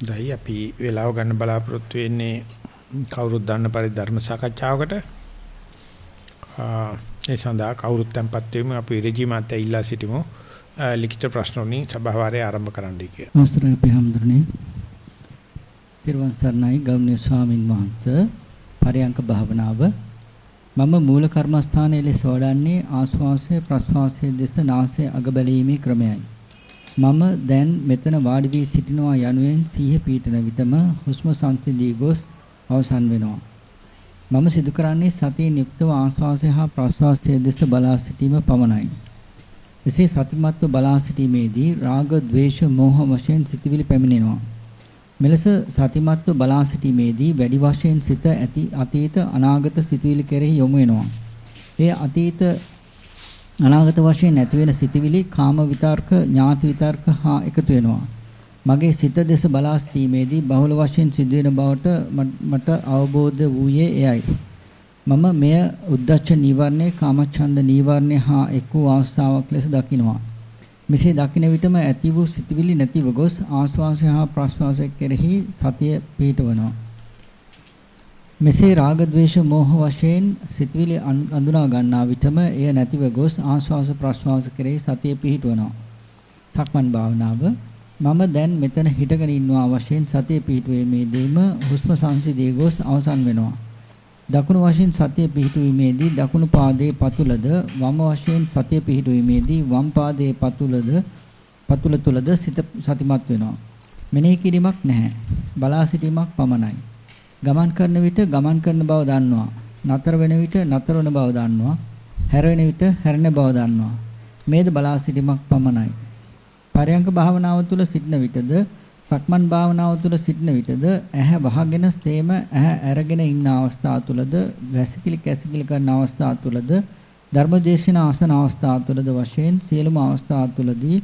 දැයි අපි වෙලාව ගන්න බලාපොරොත්තු වෙන්නේ කවුරුත් දන්න පරිදි ධර්ම සාකච්ඡාවකට. ඒ සඳහා කවුරුත් tempත් වෙමු අපි රෙජිමත් ඇවිල්ලා සිටිමු. ලිඛිත ප්‍රශ්න වලින් සභාවාරය ආරම්භ කරන්නයි කියලා. අවසරයි අපි හැමදෙරනේ. තිරුවන් සරණයි ගෞරවනීය ස්වාමින් වහන්සේ. පරයන්ක භාවනාව මම මූල කර්මස්ථානයේ ලෙස වඩන්නේ ආස්වාසය ප්‍රස්වාසය දෙස නාසය අග බැලීමේ ක්‍රමයයි. මම දැන් මෙතන වාඩි වී සිටිනවා යනුවෙන් සිහිය පීඨන විටම හුස්ම සංසිඳී ගොස් අවසන් වෙනවා. මම සිදු කරන්නේ සතියෙන් යුක්තව ආස්වාසය හා ප්‍රස්වාසය දෙස බලා සිටීම පමණයි. එසේ සතිමත්ව බලා සිටීමේදී රාග, ద్వේෂ, මෝහ වශයෙන් සිටිවිලි පැමිණෙනවා. මෙලෙස සතිමත්ව බලා සිටීමේදී වැඩි වශයෙන් සිත ඇති අතීත අනාගත සිටිවිලි කෙරෙහි යොමු වෙනවා. ඒ අතීත අනාගත වශයෙන් නැති වෙන සිතිවිලි කාම විතර්ක ඥාති විතර්ක හා එකතු වෙනවා. මගේ සිත දෙස බලා සිටීමේදී බහුල වශයෙන් සිදුවෙන බවට මට අවබෝධ වූයේ එයයි. මම මෙය උද්දච්ච නීවරණේ කාමච්ඡන්ද නීවරණේ හා එක් වූ අවස්ථාවක් ලෙස දකිනවා. මෙසේ දකින විටම ඇති වූ සිතිවිලි නැතිව ගොස් ආස්වාසය හා ප්‍රස්වාසය කෙරෙහි සතිය පිහිටවනවා. මෙසේ රාග ద్వේෂ මෝහ වශයෙන් සිතවිලි අඳුනා ගන්නා විටම එය නැතිව ගොස් ආස්වාස ප්‍රස්වාස කෙරෙහි සතිය පිහිටවනවා. සක්මන් භාවනාව මම දැන් මෙතන හිටගෙන ඉන්නවා වශයෙන් සතිය පිහිටුවීමේදීම හුස්ම සංසිදී ගොස් අවසන් වෙනවා. දකුණු වශයෙන් සතිය පිහිටුවීමේදී දකුණු පාදයේ පතුලද වම වශයෙන් සතිය පිහිටුවීමේදී වම් පාදයේ පතුලද පතුල තුලද සිත සතිමත් වෙනවා. මෙනෙහි කිරීමක් නැහැ. බලා සිටීමක් පමණයි. ගමන් කරන විට ගමන් කරන බව දන්නවා. නතර වෙන විට නතර වන බව දන්නවා. හැරෙන විට හැරෙන බව දන්නවා. මේද බලා සිටීමක් පමණයි. පරයන්ක භාවනාව තුළ සිටින විටද සක්මන් භාවනාව තුළ සිටින විටද ඇහැ වහගෙන ස්තේම ඇහැ අරගෙන ඉන්න අවස්ථාව තුළද වැසිකිලි කැසිකිලි කරන අවස්ථාව තුළද ධර්මදේශන ආසන අවස්ථාව තුළද වශයෙන් සියලුම අවස්ථා තුළදී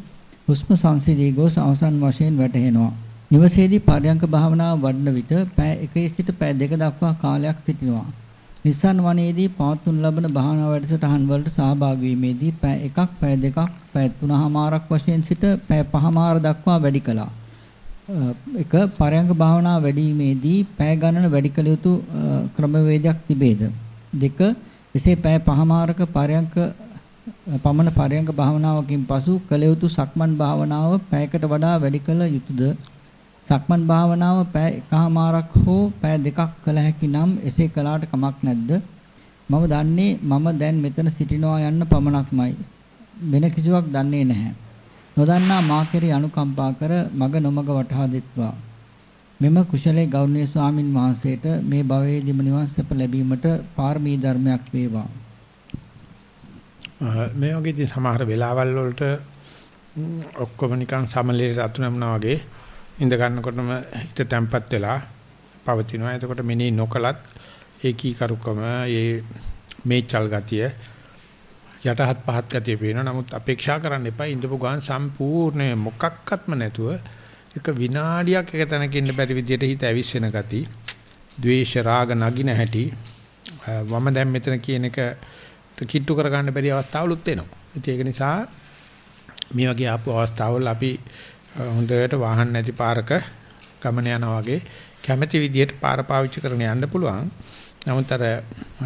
හුස්ම සංසිදී ගොස් අවසන් වශයෙන් වැටහෙනවා. නිවසේදී පරයන්ක භාවනාව වඩන විට පැය 1 සිට පැය 2 දක්වා කාලයක් සිටිනවා. නිස්සන් වනයේදී පවත්වනු ලබන භාවනා වැඩසටහන් වලට සහභාගී වීමේදී පැය 1ක් පැය 2ක් පැය 3මාරක් වශයෙන් සිට පැය 5මාර දක්වා වැඩි කළා. එක පරයන්ක භාවනාව වැඩිීමේදී පැය ගණන වැඩි කළ යුතු ක්‍රමවේදයක් තිබේද? දෙක එසේ පැය 5මාරක පරයන්ක පමණ පරයන්ක භාවනාවකින් පසු කළ යුතු සක්මන් භාවනාව පැයකට වඩා වැඩි කළ යුතුද? සක්මන් භාවනාව පැය එකහමාරක් හෝ පැය දෙකක් කළ හැකි නම් එසේ කළාට කමක් නැද්ද? මම දන්නේ මම දැන් මෙතන සිටිනවා යන්න පමණක්මයි. වෙන කිසිවක් දන්නේ නැහැ. නොදන්නා මා කෙරෙහි අනුකම්පා කර මග නොමග වටහා දෙත්වා. මෙම කුශලයේ ගෞරවනීය ස්වාමින් වහන්සේට මේ භවයේදීම නිවන් සැප ලැබීමට පාරමී ධර්මයක් වේවා. මේ වගේදී සමහර වෙලාවල් වලට ඔක්කොම නිකන් සමලේ රතුනම්නා වගේ ඉඳ ගන්නකොටම හිත තැම්පත් වෙලා පවතිනවා. එතකොට මෙනි නොකලත් ඒකී කරුකම ඒ මේචල් ගතිය යටහත් පහත් ගතිය පේනවා. නමුත් අපේක්ෂා කරන්න එපා. ඉඳපු ගාන සම්පූර්ණ මොකක්වත්ම නැතුව එක විනාඩියක් එක තැනක ඉන්න බැරි විදියට හිත ඇවිස්සෙන ගති, ද්වේෂ රාග නගින හැටි වම දැන් මෙතන කියන එක කිට්ටු කරගන්න බැරි අවස්ථාවලුත් එනවා. ඒක නිසා මේ වගේ ආපු අවස්ථාවල අපි හොඳට වාහන නැති පාරක ගමන යනවා වගේ කැමැති විදියට පාර පාවිච්චි කරගෙන යන්න පුළුවන්. නමුත් අර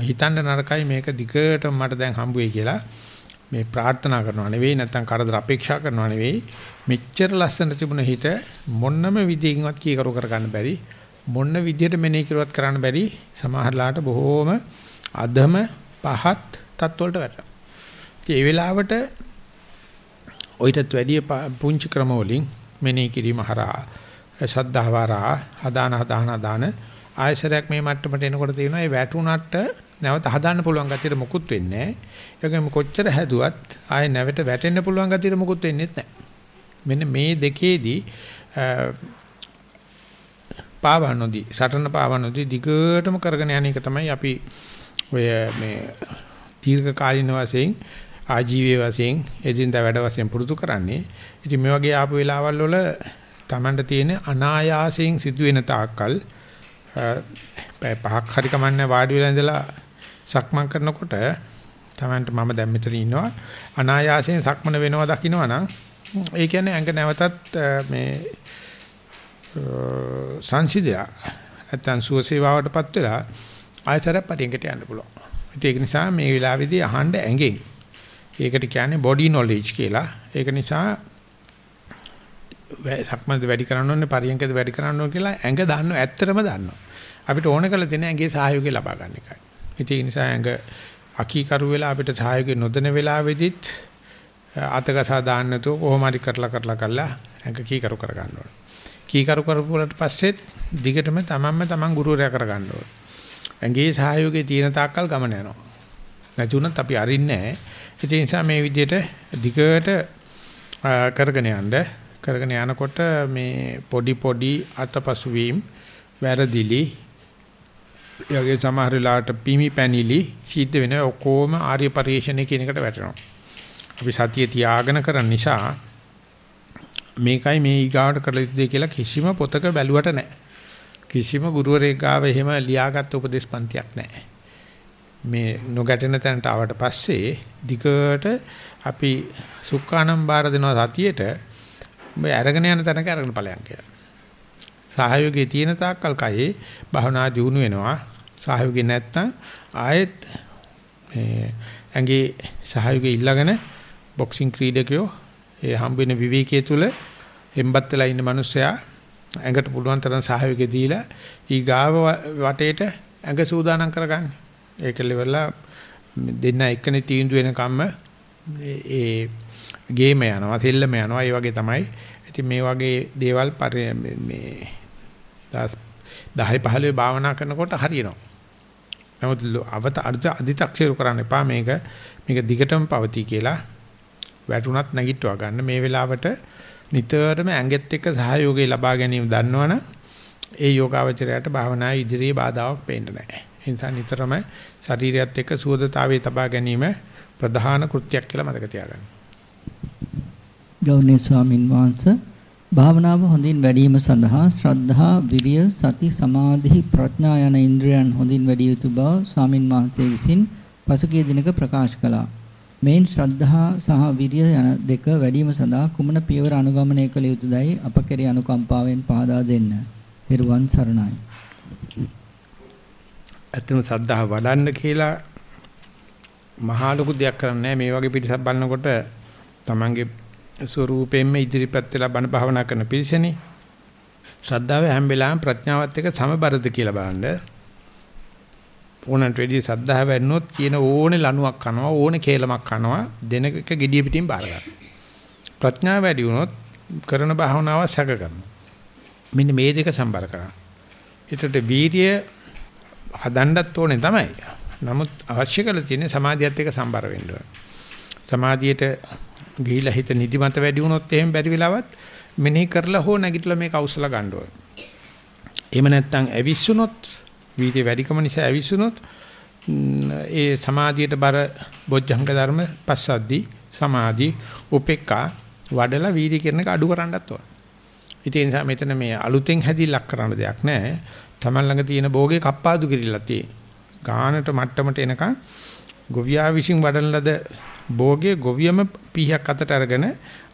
හිතන්න නරකයි මේක දිගටම මට දැන් හම්බ වෙයි කියලා මේ ප්‍රාර්ථනා කරනවා නෙවෙයි නැත්නම් කරදර අපේක්ෂා කරනවා නෙවෙයි මෙච්චර ලස්සන තිබුණ හිත මොන්නම විදියකින්වත් කීකරු කරගන්න බැරි මොන්න විදියට මෙනෙහි කරුවත් කරන්න බැරි සමහරලාට බොහෝම අධම පහත් තත්වලට වැටෙනවා. ඒ වෙලාවට ඔయితත් වැඩි පුංචි ක්‍රම වලින් මෙනෙහි කිරීම හරහා ශද්ධාව හරහා හදාන හදාන හදාන ආයශරයක් මේ මට්ටමට එනකොට තියෙනවා ඒ වැටුණාට නැවත හදාන්න පුළුවන් ගතියට මුකුත් වෙන්නේ නැහැ. ඒකෙම කොච්චර හැදුවත් ආයේ නැවත වැටෙන්න පුළුවන් ගතියට මුකුත් වෙන්නේ නැහැ. මෙන්න මේ දෙකේදී පාවනෝදී සටන පාවනෝදී දිගටම කරගෙන යන එක තමයි අපි ඔය මේ දීර්ඝ කාලින වශයෙන් ආජීවයේ වශයෙන් එදින්දා වැඩ වශයෙන් පුරුදු කරන්නේ. ඉතින් මේ වගේ ආපු වෙලාවල් වල Tamanට තියෙන අනායාසයෙන් සිදුවෙන තාක්කල් පැය පහක් හරි කමන්නේ වාඩි වෙලා ඉඳලා සක්මන් කරනකොට Tamanට මම දැන් මෙතන ඉන්නවා අනායාසයෙන් සක්මන වෙනවා දකින්නවා නම් ඒ කියන්නේ ඇඟ නැවතත් මේ සංසිඳලා නැත්තම් සුවසේවාවටපත් වෙලා ආයසරයක් පටියකට යන්න පුළුවන්. ඒක නිසා මේ වෙලාවේදී අහන්න ඇඟෙන්. ඒකට කියන්නේ body knowledge කියලා. ඒක නිසා සක්මන්ද වැඩි කරන්න ඕනේ පරියන්කද වැඩි කරන්න ඕනේ කියලා ඇඟ දන්නව ඇත්තටම දන්නවා. අපිට ඕන කරලා තියෙන ඇඟේ සහයෝගය ලබා ගන්න එකයි. ඉතින් ඒ නිසා ඇඟ අකීකරු වෙලා අපිට සහයෝගය නොදෙන වෙලාවෙදිත් අතකසා දාන්න නැතුව කොහොම හරි කරලා කරලා කරලා ඇඟ කීකරු කර ගන්න ඕනේ. කීකරු කරපුවාට පස්සෙත් දිගටම තමන්ම තමන් ගුරුවරයා කර ගන්න ඕනේ. ඇඟේ සහයෝගය තියෙන තාක්කල් ගමන යනවා. නැති වුණත් අපි අරින්නේ නැහැ. ඒ නිසා මේ විදිහට දිගට කරගෙන යන්න කරගෙන යනකොට මේ පොඩි පොඩි අතපසු වීම වැරදිලි යගේ සමහර වෙලාවට පිමි පැනිලි සිද්ධ වෙන ඔක්කොම ආර්ය පරිශ්‍රණය කියන එකට වැටෙනවා. අපි සතිය තියාගෙන කරන නිසා මේකයි මේ ඊගාවට කළ යුත්තේ කියලා කිසිම පොතක බැලුවට නැහැ. කිසිම ගුරුවරයෙක් ගාව එහෙම ලියාගත් උපදේශ පන්තියක් නැහැ. මේ නොගැටෙන තැනට ආවට පස්සේ දිගට අපි සුඛානම් බාර දෙනවා සතියේට මේ අරගෙන යන තැනක අරගෙන ඵලයන් කියලා. සහයෝගයේ තියෙන තාක්කල් කයේ භවනා දියුණු වෙනවා. සහයෝගය නැත්තම් ආයෙත් මේ ඇඟේ සහයෝගය ඉල්ලගෙන බොක්සිං ක්‍රීඩකයෝ ඒ හම්බෙන විවේකයේ තුල හෙම්බත් වෙලා ඉන්න මිනිස්සයා ඇඟට පුළුවන් තරම් සහයෝගය දීලා ඊ ගාව වටේට ඇඟ සූදානම් කරගන්න. ඒක ලෙවලා දෙන්න එක්කනේ තීන්දුව වෙනකම්ම ඒ ගේම යනවා, තෙල්ලම යනවා. ඒ වගේ තමයි. ඉතින් මේ වගේ දේවල් මේ 10 15 භාවනා කරනකොට හරියනවා. නමුත් අවත අර්ධ අධිතක්ෂේරු කරන්න එපා මේක මේක දිගටම පවතී කියලා වැටුණත් නැගිටවා ගන්න මේ වෙලාවට නිතරම ඇඟෙත් එක්ක සහයෝගය ලබා ගැනීම දන්නවනම් ඒ යෝගාවචරයට භාවනා ඉදිරියේ බාධාවක් පේන්නේ නැහැ. ඒ නිසා නිතරම ශරීරයත් එක්ක සුවදතාවයේ තබා ගැනීම ප්‍රධාන කෘත්‍යයක් කියලා මතක තියාගන්න. ගෞරවනීය ස්වාමින් වහන්සේ භාවනාව හොඳින් වැඩිම සඳහා ශ්‍රද්ධා, විරිය, සති, සමාධි, ප්‍රඥා යන ඉන්ද්‍රයන් හොඳින් වැඩි යුතු බව ස්වාමින් වහන්සේ විසින් පසුගිය දිනක ප්‍රකාශ කළා. මේන් ශ්‍රද්ධා සහ විරිය යන දෙක වැඩිම සඳහා කුමන පියවර අනුගමනය කළ යුතුදයි අප කෙරෙහි අනුකම්පාවෙන් පහදා දෙන්න. ත්වන් සරණයි. ඇත්තම සද්ධා වඩන්න කියලා මහා ලොකු දෙයක් කරන්නේ මේ වගේ පිටසක් බලනකොට තමන්ගේ ස්වරූපයෙන්ම ඉදිරිපත් වෙලා බණ භාවනා කරන පිරිසනේ. ශ්‍රද්ධාව හැම වෙලාවෙම ප්‍රඥාවත් එක්ක සමබරද කියලා බලන්න. ඕනන්ට වෙදී සද්ධාව වැඩනොත් කියන ඕනේ ලණුවක් කනවා ඕනේ කේලමක් කනවා දෙන එක gediya පිටින් බාර ගන්න. ප්‍රඥාව වැඩි වුණොත් කරන භාවනාව සැක කරනවා. මෙන්න මේ දෙක සම්බර කරා ඒකට වීර්ය හදන්නත් ඕනේ තමයි නමුත් අවශ්‍ය කරලා තියෙන්නේ සමාධියත් එක්ක සම්බර වෙන්න ඕනේ සමාධියට ගිහිලා හිත නිදිමත වැඩි වුණොත් එහෙම බැරි වෙලාවත් මෙනෙහි කරලා හෝ නැගිටලා මේක අවසල ගන්න ඕනේ. එහෙම නැත්නම් ඇවිස්සුනොත් වීර්ය වැඩිකම නිසා ඇවිස්සුනොත් ඒ සමාධියට බර බොජ්ජංග ධර්ම පස්සද්දි සමාධි උපේක්ඛා වඩලා වීර්ය කරන එක අඩු කරන්නත් ඕන. ඉතින් ඒ නිසා මෙතන මේ අලුතෙන් හැදිලක් කරන්න දෙයක් නැහැ. Taman ළඟ තියෙන භෝගේ කප්පාදු කිරිලා තියෙන. ගානට මට්ටමට එනකන් ගොවියා විසින් වඩන ලද භෝගයේ ගොවියම පීහක් අතට අරගෙන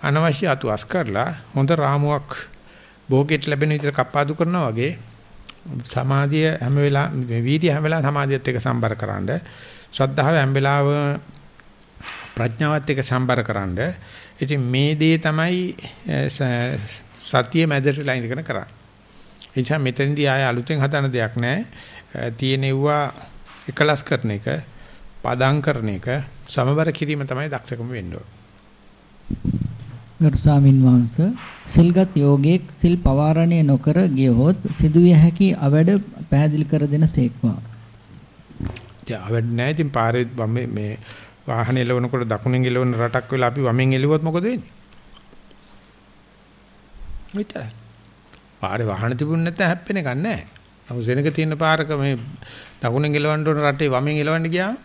අනවශ්‍ය අතුස් කරලා හොඳ රාමුවක් භෝගෙට ලැබෙන විදිහට කප්පාදු කරනවා වගේ සමාධිය හැම වෙලාවෙම වීර්ය හැම වෙලාවෙම සමාධියත් එක්ක සම්බරකරනද ශ්‍රද්ධාව හැම වෙලාවෙම ප්‍රඥාවත් එක්ක සම්බරකරනද ඉතින් මේ දේ තමයි සතිය මැදටලා ඉඳගෙන කරන්නේ. ඒ නිසා මෙතනදී ආය අලුතෙන් හදන දෙයක් නැහැ. තියෙනෙව්වා එකලස් කරන එක, පදම් කරන එක, සමබර කිරීම තමයි දක්ෂකම වෙන්න. ගරු ස්වාමින් වහන්සේ සිල්ගත් යෝගයේ සිල් පවාරණය නොකර ගියහොත් සිදුවිය හැකි අවඩ පැහැදිලි කර දෙන සේක්වා. ඒ අවඩ නැහැ ඉතින් පාරේ මේ මේ වාහනේ එලවනකොට දකුණෙන් එලවන රටක් වෙලා අපි වමෙන් එලුවොත් මොකද වෙන්නේ? මෙච්චරයි. පාරේ වාහන තිබුණ නැත්නම් හැප්පෙන එකක් නැහැ. නමුත් සෙනක තියෙන පාරක මේ දකුණෙන් එලවන්න ඕන රටේ වමෙන් එලවන්න ගියාම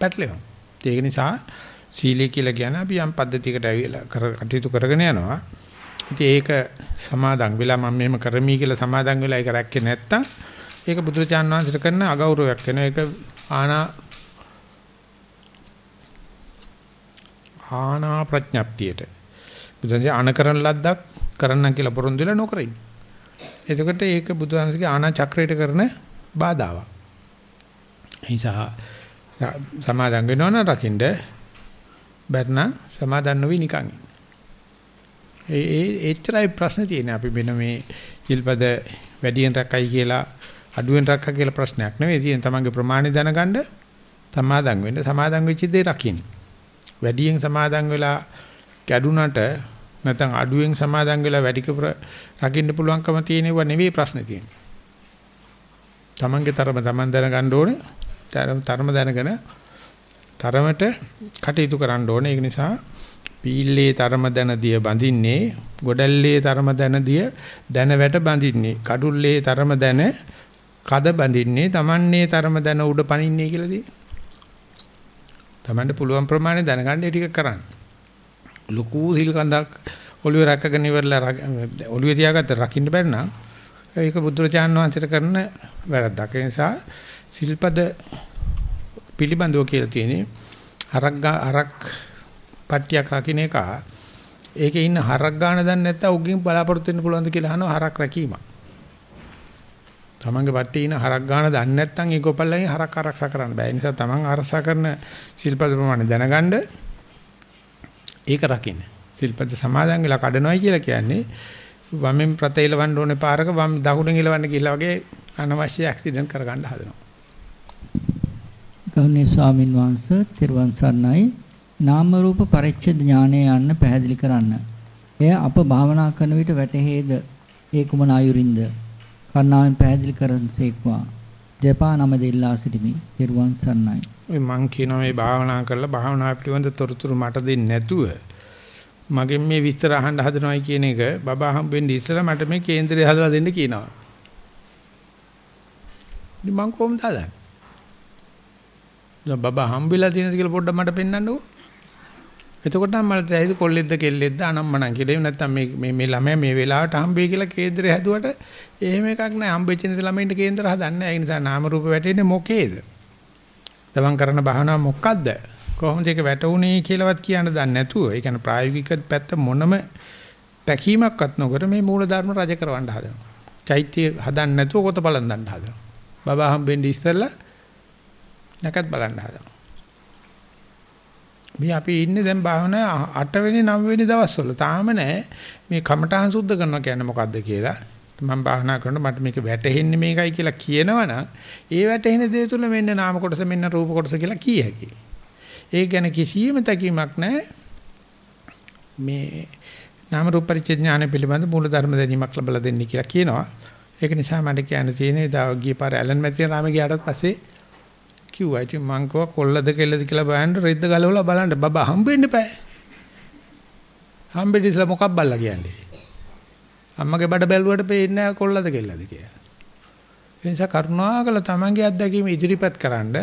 පැටලෙනවා. ඒක නිසා සීලය කියලා කියන අපි යම් පද්ධතියකට ඇවිල්ලා කටයුතු කරගෙන යනවා. ඉතින් ඒක සමාදන් වෙලා මම මෙහෙම කරමි කියලා සමාදන් වෙලා ඒක රැක්කේ නැත්තම් ඒක බුදුරජාණන් වහන්සේට කරන අගෞරවයක් වෙනවා. ඒක ආනා ආනා ප්‍රඥප්තියට. බුදුන්සේ අනකරන ලද්දක් කරන්න කියලා පොරොන්දු වෙලා නොකර ඉන්න. එතකොට ඒක බුදුහාමගේ ආනා චක්‍රයට කරන බාධාවක්. නිසා සමාදන් වෙනවනම් රකින්න බැරනම් සමාදන් නොවි නිකන්. ඒ ඒ එච්චරයි ප්‍රශ්න තියෙන්නේ අපි මෙන්න මේ ජිල්පද වැඩියෙන් රැකයි කියලා අඩුවෙන් රැක්කා කියලා ප්‍රශ්නයක් නෙවෙයි තියෙන තමන්ගේ ප්‍රමාණය දැනගන්න සමාදන් වෙන්න සමාදන් වෙච්ච දේ රකින්න. වැඩියෙන් සමාදන් වෙලා කැඩුනට නැත්නම් අඩුවෙන් සමාදන් වෙලා වැඩි කර රකින්න පුළුවන්කම තියෙනව නෙවෙයි ප්‍රශ්නේ තියෙන්නේ. තමන්ගේ තරම තමන් දැනගන්න ඕනේ. තරම දැනගෙන තරමට කටයුතු කරන්න ඕනේ. ඒක නිසා පීල්ලේ තරම දැන දිය බඳින්නේ, ගොඩල්ලේ තරම දැන දිය දැන වැට බඳින්නේ, කඩුල්ලේ තරම දැන කද බඳින්නේ, Tamන්නේ තරම දැන උඩ පනින්නේ කියලා දී. Tamante පුළුවන් ප්‍රමාණය දැනගන්න ඒ ටික කරන්න. ලොකු සිල් කඳක් ඔළුවේ රැකගෙන ඉවරලා ඔළුවේ තියාගත්ත රකින්න බැරි නම් ඒක බුදුරජාණන් වහන්සේට කරන වැරද්දක්. ඒ නිසා සිල්පද පිළිබඳව කියලා තියෙන්නේ හරක් හරක් පට්ටියක් රකින්න එක ඒකේ ඉන්න හරක් ගන්න දන්නේ නැත්නම් උගෙන් බලාපොරොත්තු වෙන්න පුළුවන්ද කියලා අහනවා හරක් රැකීම. තමන්ගේ පට්ටියේ ඉන්න හරක් ගන්න දන්නේ නැත්නම් ඒක ඔපල්ලෙන් හරක් ආරක්ෂා කරන්න බෑ. ඒ නිසා තමන් ආරක්ෂා කරන සිල්පද ප්‍රමාණය දැනගන්න ඒක රකින්න. සිල්පද සමාදන් වෙලා කඩනවයි කියලා කියන්නේ වමෙන් ප්‍රතේල වන්න ඕනේ පාරක වම් දකුණෙන් ඉලවන්න කියලා වගේ අනවශ්‍ය ඇක්සිඩන්ට් කරගන්න හදනවා. ගෞරවනීය ස්වාමින් වහන්සේ තිරුවන් සරණයි නාම රූප පරිච්ඡේද ඥානය යන්න පැහැදිලි කරන්න. එය අප භාවනා කරන විට වැටහෙද ඒ කුමන ආයුරින්ද? කර්ණාවෙන් පැහැදිලි කරන සේක්වා. දෙපා නම දෙල්ලා සිටිමි. තිරුවන් සරණයි. ඔය මං කියනවා මේ භාවනා කරලා භාවනා පිළිබඳ තොරතුරු මට දෙන්නේ නැතුව මගෙන් මේ විස්තර අහන්න හදනවයි කියන එක බබා හම්බෙන්නේ ඉස්සලා මට මේ කේන්දරය හදලා දෙන්න කියනවා. ඉතින් මං කොහොමද හදන්නේ? දැන් බබා හම්බෙලා තියෙනද කියලා පොඩ්ඩක් මට පෙන්වන්නකෝ. එතකොට නම් මට ඇයිද කොල්ලෙක්ද කෙල්ලෙක්ද අනම්මනම් කියලා නැත්තම් මේ මේ මේ ළමයා මේ වෙලාවට හම්බෙයි කියලා කේන්දරය හැදුවට එහෙම එකක් නෑ හම්බෙච්ච නිසා ළමයින්ට කේන්දර හදන්නේ නෑ ඒ නිසා නාම රූප වැටෙන්නේ මොකේද? තමන් කරන භාවනාව මොකද්ද? කොහොමද ඒක වැටුනේ කියලාවත් කියන්න දන්නේ නැතුව ඒ කියන්නේ ප්‍රායෝගික පැත්ත මොනම පැකීමක්වත් නොකර මේ මූල ධර්ම රජ කරවන්න හදනවා. චෛත්‍ය හදන්න නැතුව කොට බලන් දන්න හදනවා. බබා හම්බෙන්නේ ඉස්සෙල්ලා නැකත් බලන්න හදනවා. මේ අපි ඉන්නේ දැන් භාවනා 8 වෙනි 9 වෙනි දවස්වල. තාම නෑ මේ කමඨහං සුද්ධ කරනවා කියන්නේ මොකද්ද කියලා. මම භාවනා කරනකොට මට මේක වැටහෙන්නේ මේකයි කියලා කියනවනම් ඒ වැටහෙන දේ තුල මෙන්න නාම කොටස මෙන්න රූප කොටස කියලා කිය හැකියි. ඒක ගැන කිසියම් තැකීමක් නැහැ. මේ නාම රූප පරිච්ඡේඥාන පිළිබඳ මූල ධර්ම දැනීමක් ලැබලා දෙන්න කියලා කියනවා. ඒක නිසා මට කියන්න තියෙන්නේ දා ගිය පාර ඇලන් මැතින රාම ගියාට පස්සේ කිව්වා ඉතින් මං කව කොල්ලද කෙල්ලද කියලා බලන්න රෙද්ද ගලවලා බලන්න බබා හම්බෙන්න එපා. හම්බෙන්න ඉස්සලා මොකක් බල්ලා කියන්නේ. අම්මගේ බඩ බැලුවට පේන්නේ නැහැ කොල්ලද කෙල්ලද කියලා. ඒ නිසා කරුණාකර තමන්ගේ අත්දැකීම ඉදිරිපත් කරන්න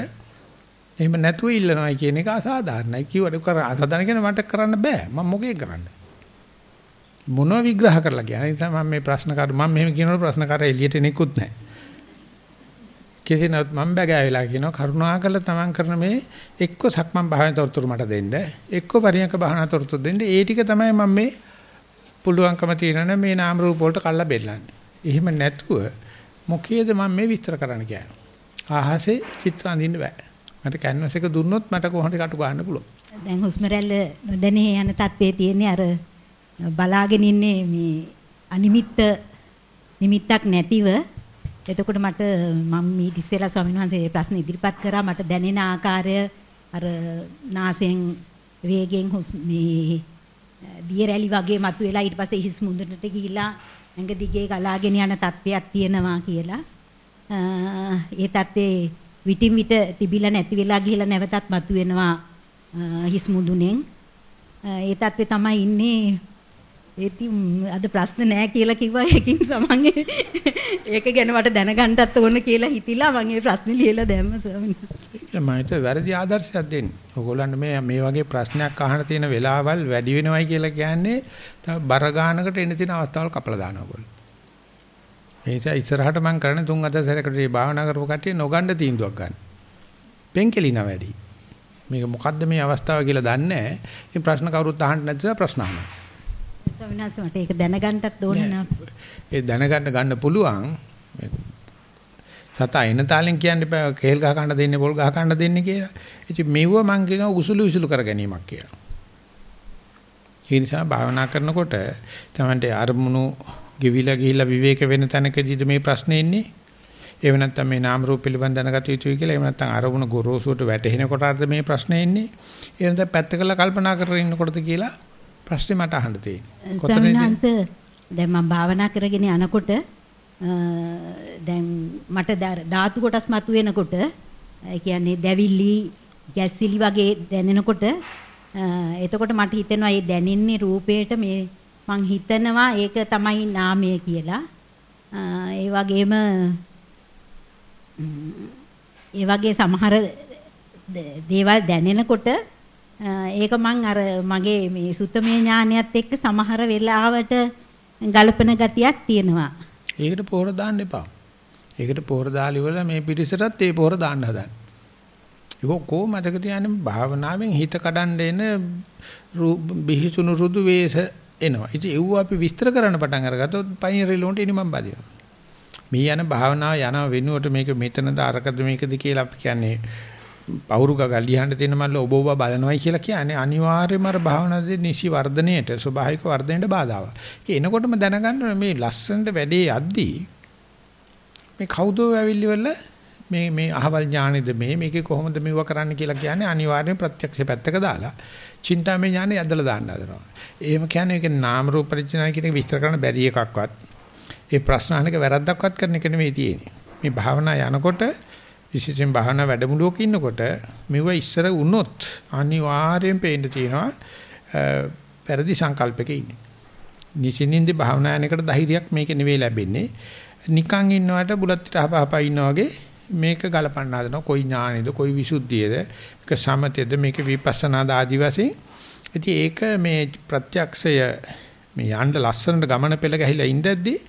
එහෙම නැතුව ඉල්ලනවා කියන එක අසාධාරණයි. කිව්වට කර අසාධාරණ කියන මට කරන්න බෑ. මම මොකේ කරන්නේ? මොනව විග්‍රහ කරලා කියන නිසා මම මේ ප්‍රශ්න කර මම මෙහෙම කියනකොට ප්‍රශ්න කර එළියට එනෙකුත් නැහැ. කෙසේ නමුත් මම බගෑවිලා කියනවා කරුණාකර තමන් කරන මේ එක්ක සක්මන් භාවන තොරතුරු මට දෙන්න එක්ක පරියන්ක භාවන තොරතුරු දෙන්න ඒ ටික තමයි මම මේ පුළුවන්කම තියෙනන මේ නාම රූප වලට කල්ලා බෙල්ලන්නේ. එහෙම නැතුව මොකේද මම මේ විස්තර කරන්න කියන්නේ. ආහසේ චිත්‍ර අඳින්න බෑ. මට කැන්වස් එක දුන්නොත් මට කොහොමද කටු ගන්න පුළුවන්. දැන් හුස්ම රැල්ල නොදැනී යන තත්ත්වයේ තියෙන්නේ අර බලාගෙන ඉන්නේ මේ අනිමිත්ත නිමිත්තක් නැතිව එතකොට මට මම මේ ඉස්සෙල්ලා ස්වාමීන් වහන්සේ ප්‍රශ්න ඉදිරිපත් කරා මට දැනෙන ආකාරය අර නාසයෙන් වේගෙන් මේ දිය රැලි වගේ මතුවෙලා ඊට පස්සේ හිස් මුදුනට ගිහිලා ඇඟ දිගේ ගලාගෙන යන තත්ත්වයක් තියෙනවා කියලා. ඒ තත්ත්වේ විටින් විට තිබිලා නැති වෙලා ගිහිලා නැවතත් මතුවෙනවා හිස් මුදුනෙන්. ඒ තත්ත්වේ තමයි ඉන්නේ ඒති අද ප්‍රශ්න නැහැ කියලා කිව්වා ඒකින් සමන්ගේ ඒක ගැන මට දැනගන්නත් ඕන කියලා හිතිලා මම මේ ප්‍රශ්නේ ලියලා දැම්ම ස්වාමීන් වහන්සේ. මම හිතුවා වැරදි ආදර්ශයක් දෙන්න. ඕගොල්ලන්ට මේ මේ වගේ ප්‍රශ්නයක් අහන තියෙන වෙලාවල් වැඩි වෙනවයි කියලා කියන්නේ තව බර ගානකට එන තියෙන අවස්ථාවල් කපලා දානවා ඔයගොල්ලෝ. ඒ නිසා ඉස්සරහට මම කරන්නේ තුන් හතර සැරයකට මේ භාවනා කරපු කට්ටිය නොගන්න තීන්දුවක් ගන්න. පෙන්කෙලින වැඩි. මේක මොකද්ද මේ අවස්ථාව කියලා දන්නේ නැහැ. මේ ප්‍රශ්න කවුරුත් අහන්න නැතිව ප්‍රශ්න අහනවා. ස්වාමීන් වහන්සේ මට ඒක දැනගන්නත් ඕනේ නා. ඒ දැනගන්න ගන්න පුළුවන්. සතා එන තාලෙන් කියන්න බෑ කේල් ගහ ගන්න දෙන්නේ පොල් ගහ ගන්න දෙන්නේ කියලා. ඉතින් මෙව්ව මං කියනවා උසුළු උසුළු කර ගැනීමක් කියලා. ඒ නිසා භාවනා කරනකොට තමන්ට අරමුණු ගෙවිලා ගිහිල්ලා විවේක වෙන තැනකදීද මේ ප්‍රශ්නේ ඉන්නේ? එහෙම නැත්නම් මේ නාම රූප පිළිබඳ දැනගත යුතුයි කියලා එහෙම නැත්නම් අරමුණ ගොරෝසුට වැටෙනකොටද මේ ප්‍රශ්නේ ඉන්නේ? එහෙම නැත්නම් පැත්තකලා කල්පනා කරගෙන ඉන්නකොටද කියලා ප්‍රශ්නේ මට අහන්න තියෙන්නේ. කොතනද? දැන් මම භාවනා කරගෙන යනකොට දැන් මට ධාතු කොටස් මතුවෙනකොට ඒ කියන්නේ දැවිලි ගැස්සිලි වගේ දැනෙනකොට එතකොට මට හිතෙනවා මේ දැනෙන්නේ රූපේට මේ මං හිතනවා ඒක තමයි නාමය කියලා. ඒ වගේම ඒ වගේ සමහර දේවල් දැනෙනකොට ඒක මං අර මගේ මේ සුත්තමේ ඥානයත් එක්ක සමහර වෙලාවට ගලපන ගතියක් තියෙනවා. ඒකට පොහොර දාන්න එපා. ඒකට පොහොර දාලි වල මේ පිටිසටත් ඒ පොහොර දාන්න හදන්න. ඒක කොහොම මතක තියාගෙන භාවනාවෙන් හිත කඩන්න එන බිහිසුණු රුදු වේස එනවා. ඉතින් ඒව අපි විස්තර කරන්න පටන් අරගත්තොත් පයින් රිලොන්ට ඉනිමම් බදිනවා. මේ යන භාවනාව යන වෙනුවට මේක මෙතනද අරකද මේකද කියලා අපි කියන්නේ පවුරු ගගල් ලියන්න තියෙන මල්ල ඔබ ඔබ බලනවායි කියලා කියන්නේ අනිවාර්යයෙන්ම අර භාවනාවේ නිසි වර්ධනයේට ස්වභාවික වර්ධනයට බාධාවක්. ඒක එනකොටම දැනගන්න මේ ලස්සනට වැඩේ යද්දී මේ කවුදෝ ඇවිල්ලි වල මේ මේ අහවල් ඥානෙද මේ මේකේ කොහොමද මෙව කරන්න කියලා කියන්නේ අනිවාර්යයෙන් ප්‍රත්‍යක්ෂ පැත්තක දාලා චින්තාමය ඥානෙ ඇදලා දාන්න හදනවා. එහෙම කියන්නේ ඒක නාම රූප පරිඥාන කියන එක විස්තර කරන්න බැරි එකක්වත් ඒ ප්‍රශ්න අහනක වැරද්දක්වත් කරන එක නෙමෙයි තියෙන්නේ. මේ භාවනා යනකොට විශේෂයෙන් භාවනා වැඩමුළුවක ඉන්නකොට මෙව ඉස්සර වුණොත් අනිවාර්යෙන් පේන්න තියෙනවා පෙරදි සංකල්පක ඉන්නේ. නිසින්ින්ද භාවනා යනකට ධෛර්යයක් මේක නෙවෙයි ලැබෙන්නේ. නිකන් ඉන්නවට බුලත් අහපහපා ඉන්නා වගේ මේක ගලපන්න හදනවා. කොයි ඥානෙද, කොයි විසුද්ධියද, මේක සමතේද, මේක විපස්සනාද ආදි වශයෙන්. ඉතින් ඒක මේ ප්‍රත්‍යක්ෂය මේ යන්න ලස්සනට ගමන පෙළ ගහිලා ඉඳද්දී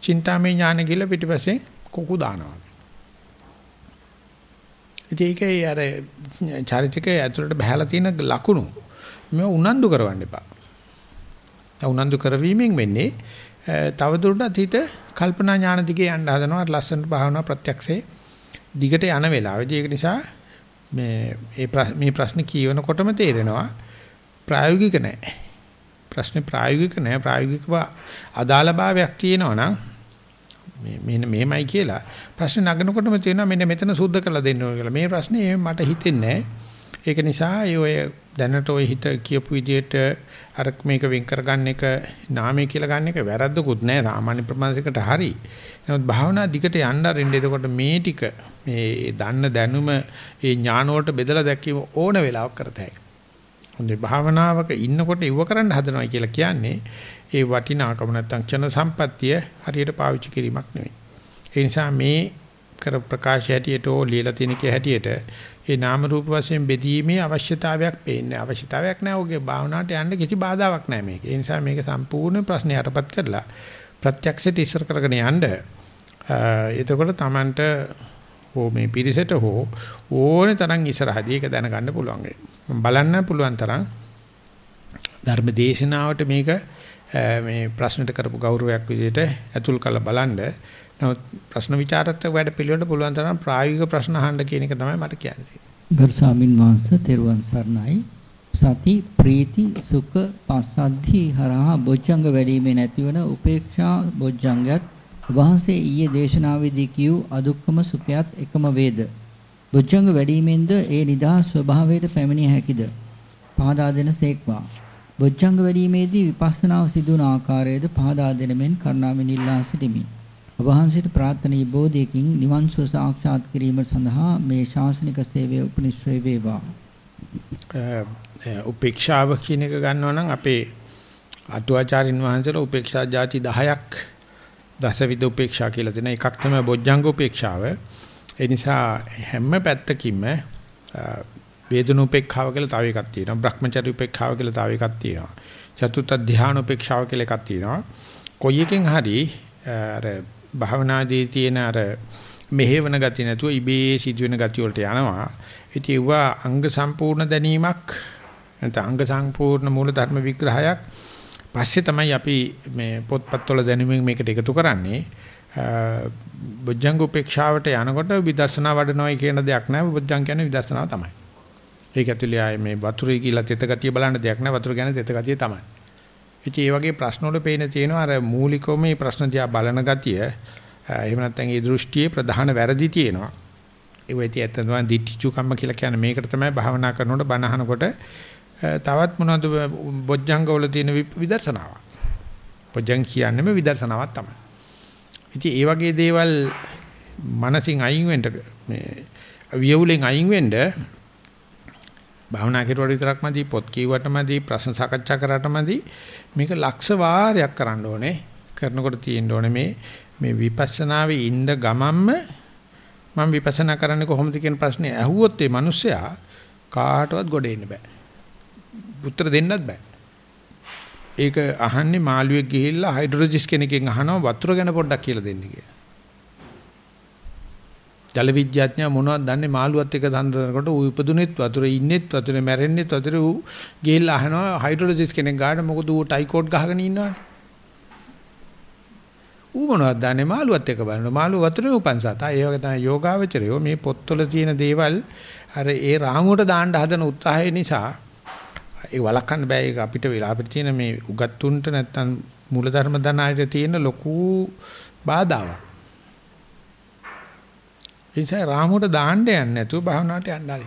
චින්තාමය ඥාන කියලා පිටිපස්සේ කුකු දානවා. ඉතින් ඒකේ අර චරිතකයේ ඇතුළට බහැලා තියෙන ලකුණු මේ උනන්දු කරවන්න එපා. උනන්දු කරවීමෙන් වෙන්නේ තව දුරටත් හිත කල්පනා ඥාන දිගේ යන්න හදනවා ලස්සන භාවනා ප්‍රත්‍යක්ෂේ දිගට යන වෙලාවෙදී ඒක නිසා මේ මේ ප්‍රශ්න කියවනකොටම තේරෙනවා ප්‍රායෝගික නැහැ. ප්‍රශ්නේ ප්‍රායෝගික නැහැ ප්‍රායෝගිකව අදාළභාවයක් තියෙනවා නම් මේ මෙන්න මෙහෙමයි කියලා ප්‍රශ්න නගනකොටම තියෙනවා මෙන්න මෙතන සුද්ධ කරලා දෙන්න ඕන කියලා. මේ ප්‍රශ්නේ මට හිතෙන්නේ ඒක නිසා ඔය දැනට ඔය හිත කියපු විදිහට අර මේක වෙන් කරගන්න එක නාමය කියලා ගන්න එක වැරද්දකුත් නෑ සාමාන්‍ය ප්‍රමාණයකට හරි. නමුත් භාවනා දිගට යන්න අරින්න එතකොට මේ ටික මේ දන්න දැනුම ඒ ඥාන වලට බෙදලා දැක්වීම ඕන වෙලාවක කරතයි. හොඳේ භාවනාවක ඉන්නකොට ඉව කරන්න හදනවා කියලා කියන්නේ ඒ වටිනාකම නැත්තම් ක්ෂණ සම්පත්තිය හරියට පාවිච්චි කිරීමක් නෙවෙයි. ඒ නිසා මේ කර ප්‍රකාශ හැටියට ඕ ලියලා තියෙන කේ හැටියට ඒ නාම රූප වශයෙන් බෙදීමේ අවශ්‍යතාවයක් පේන්නේ. අවශ්‍යතාවයක් නැහැ. ඔගේ භාවනාවට යන්න කිසි බාධාවක් නැහැ මේක. ඒ නිසා මේක සම්පූර්ණ ප්‍රශ්නේ යටපත් කරලා ප්‍රත්‍යක්ෂයට ඉස්සර කරගෙන යන්න. එතකොට Tamanට හෝ මේ පිරිසට හෝ ඕනේ තරම් ඉස්සරහදී ඒක දැනගන්න පුළුවන්. බලන්න පුළුවන් තරම් ධර්ම දේශනාවට මේක මේ ප්‍රශ්නට කරපු ගෞරවයක් විදිහට ඇතුල් කරලා බලන්න. නමුත් ප්‍රශ්න විචාරත් වැඩ පිළිවෙලට පුළුවන් තරම් ප්‍රායෝගික ප්‍රශ්න අහන්න කියන එක තමයි මට කියන්නේ. ගරු ස්වාමින් වහන්සේ තෙරුවන් සරණයි. සති ප්‍රීති සුඛ පස්සද්ධි හරහා බොජ්ජංග වැඩිමේ නැතිවන උපේක්ෂා බොජ්ජංගයත් වහන්සේ ඊයේ දේශනාවේදී කියූ අදුක්කම සුඛයත් එකම වේද. බොජ්ජංග වැඩිමෙන්ද ඒ නිදහස් ස්වභාවයට පැමිණිය හැකිද? පහදා දෙන සේක්වා. බොජ්ජංග වැඩිීමේදී විපස්සනාව සිදුවන ආකාරයේද පහදා දෙන මෙන් කරුණාවෙන් ඉල්ලා සිටිමි. ඔබ වහන්සේට ප්‍රාර්ථනීය බෝධියකින් නිවන් සුව සාක්ෂාත් කිරීම සඳහා මේ ශාසනික සේවය උපනිශ්‍රේ වේවා. උපේක්ෂාව කියන එක ගන්නවා නම් අපේ අටුවාචාරින් වහන්සේලා උපේක්ෂා જાති 10ක් දසවිධ උපේක්ෂා කියලා දෙන එකක් තමයි බොජ්ජංග උපේක්ෂාව. ඒ නිසා හැම පැත්තකින්ම වේදනෝපේක්ඛාව කියලා තව එකක් තියෙනවා. බ්‍රහ්මචර්ය උපේක්ඛාව කියලා තව එකක් තියෙනවා. චතුත්ථ ධ්‍යාන උපේක්ෂාව කියලා එකක් තියෙනවා. කොයි එකෙන් හරි අර භාවනාදී තියෙන අර මෙහෙවන ගති නැතුව ඉබේ සිදුවෙන ගති වලට යනවා. ඉතින් ඒවා අංග සම්පූර්ණ දැනීමක් නැත්නම් අංග සම්පූර්ණ මූල ධර්ම විග්‍රහයක් පස්සේ තමයි අපි මේ පොත්පත්වල දැනුමින් මේකට එකතු කරන්නේ. බොජ්ජංග උපේක්ෂාවට යනකොට විදර්ශනා වඩනොයි කියන දෙයක් නැහැ. බොජ්ජං කියන්නේ විදර්ශනාව තමයි. ඒක ඇතුලේ ආයේ මේ වතුරේ කියලා තෙත ගතිය බලන්න දෙයක් නැහැ. වතුර කියන්නේ තෙත ගතිය තමයි. ඉතින් මේ වගේ ප්‍රශ්න වල පේන තියෙනවා අර මූලිකව මේ ප්‍රශ්න දිහා බලන ගතිය එහෙම නැත්නම් ඒ දෘෂ්ටියේ ප්‍රධාන වැරදි තියෙනවා. ඒ වෙයිටි ඇත්තටම දිටිචු කම්ම කියලා කියන්නේ මේකට තමයි භාවනා කරනකොට බණ අහනකොට තවත් මොනවද බොජ්ජංග වල තියෙන විදර්ශනාව. බොජ්ජං කියන්නේම විදර්ශනාවක් තමයි. ඉතින් ඒ වගේ දේවල් මනසින් අයින් වෙන්න මේ වියවුලෙන් අයින් වෙන්න භාවනා කරුවට විතරක්මදී පොත් කියවටමදී ප්‍රශ්න සාකච්ඡා කරාටමදී මේක ලක්ෂ වාරයක් කරන්න ඕනේ කරනකොට තියෙන්න ඕනේ මේ මේ විපස්සනාවේ ඉන්න ගමම්ම මම විපස්සනා කරන්නේ කොහොමද කියන ප්‍රශ්නේ ඇහුවොත් ඒ මිනිස්සයා කාටවත් ගොඩ එන්න බෑ. උත්තර දෙන්නත් බෑ. ඒක අහන්නේ මාළුවෙක් ගිහිල්ලා හයිඩ්‍රොලොජිස්ට් කෙනකින් අහනවා වතුර ගැන පොඩ්ඩක් කියලා දෙන්න කියලා. ජල විද්‍යාඥයා මොනවද දන්නේ මාළුවත් එක්ක සම්බන්ධනකොට ඌ ඉපදුනෙත් වතුරේ ඉන්නෙත් වතුරේ මැරෙන්නෙත් වතුරේ ඌ ගිහිල්ලා අහනවා හයිඩ්‍රොලොජිස්ට් කෙනෙක් ගාන මොකද ඌ ටයිකෝඩ් ගහගෙන ඉන්නවනේ. ඌ මොනවද දන්නේ මාළුවත් එක්ක බලන මාළුව වතුරේ උපන් සතා. ඒ වගේ තමයි යෝගාවචරයෝ මේ පොත්වල තියෙන දේවල් අර ඒ රාමුවට දාන්න හදන උත්සාහය නිසා ඒක වළක්වන්න බෑ ඒක අපිට වෙලා අපිට තියෙන මේ උගත්තුන්ට නැත්තම් මූලධර්ම දනායට තියෙන ලොකු බාධාවක්. නිසා රාමුවට දාන්න යන්නේ නැතුව භාවනාවට යන්න ආරි.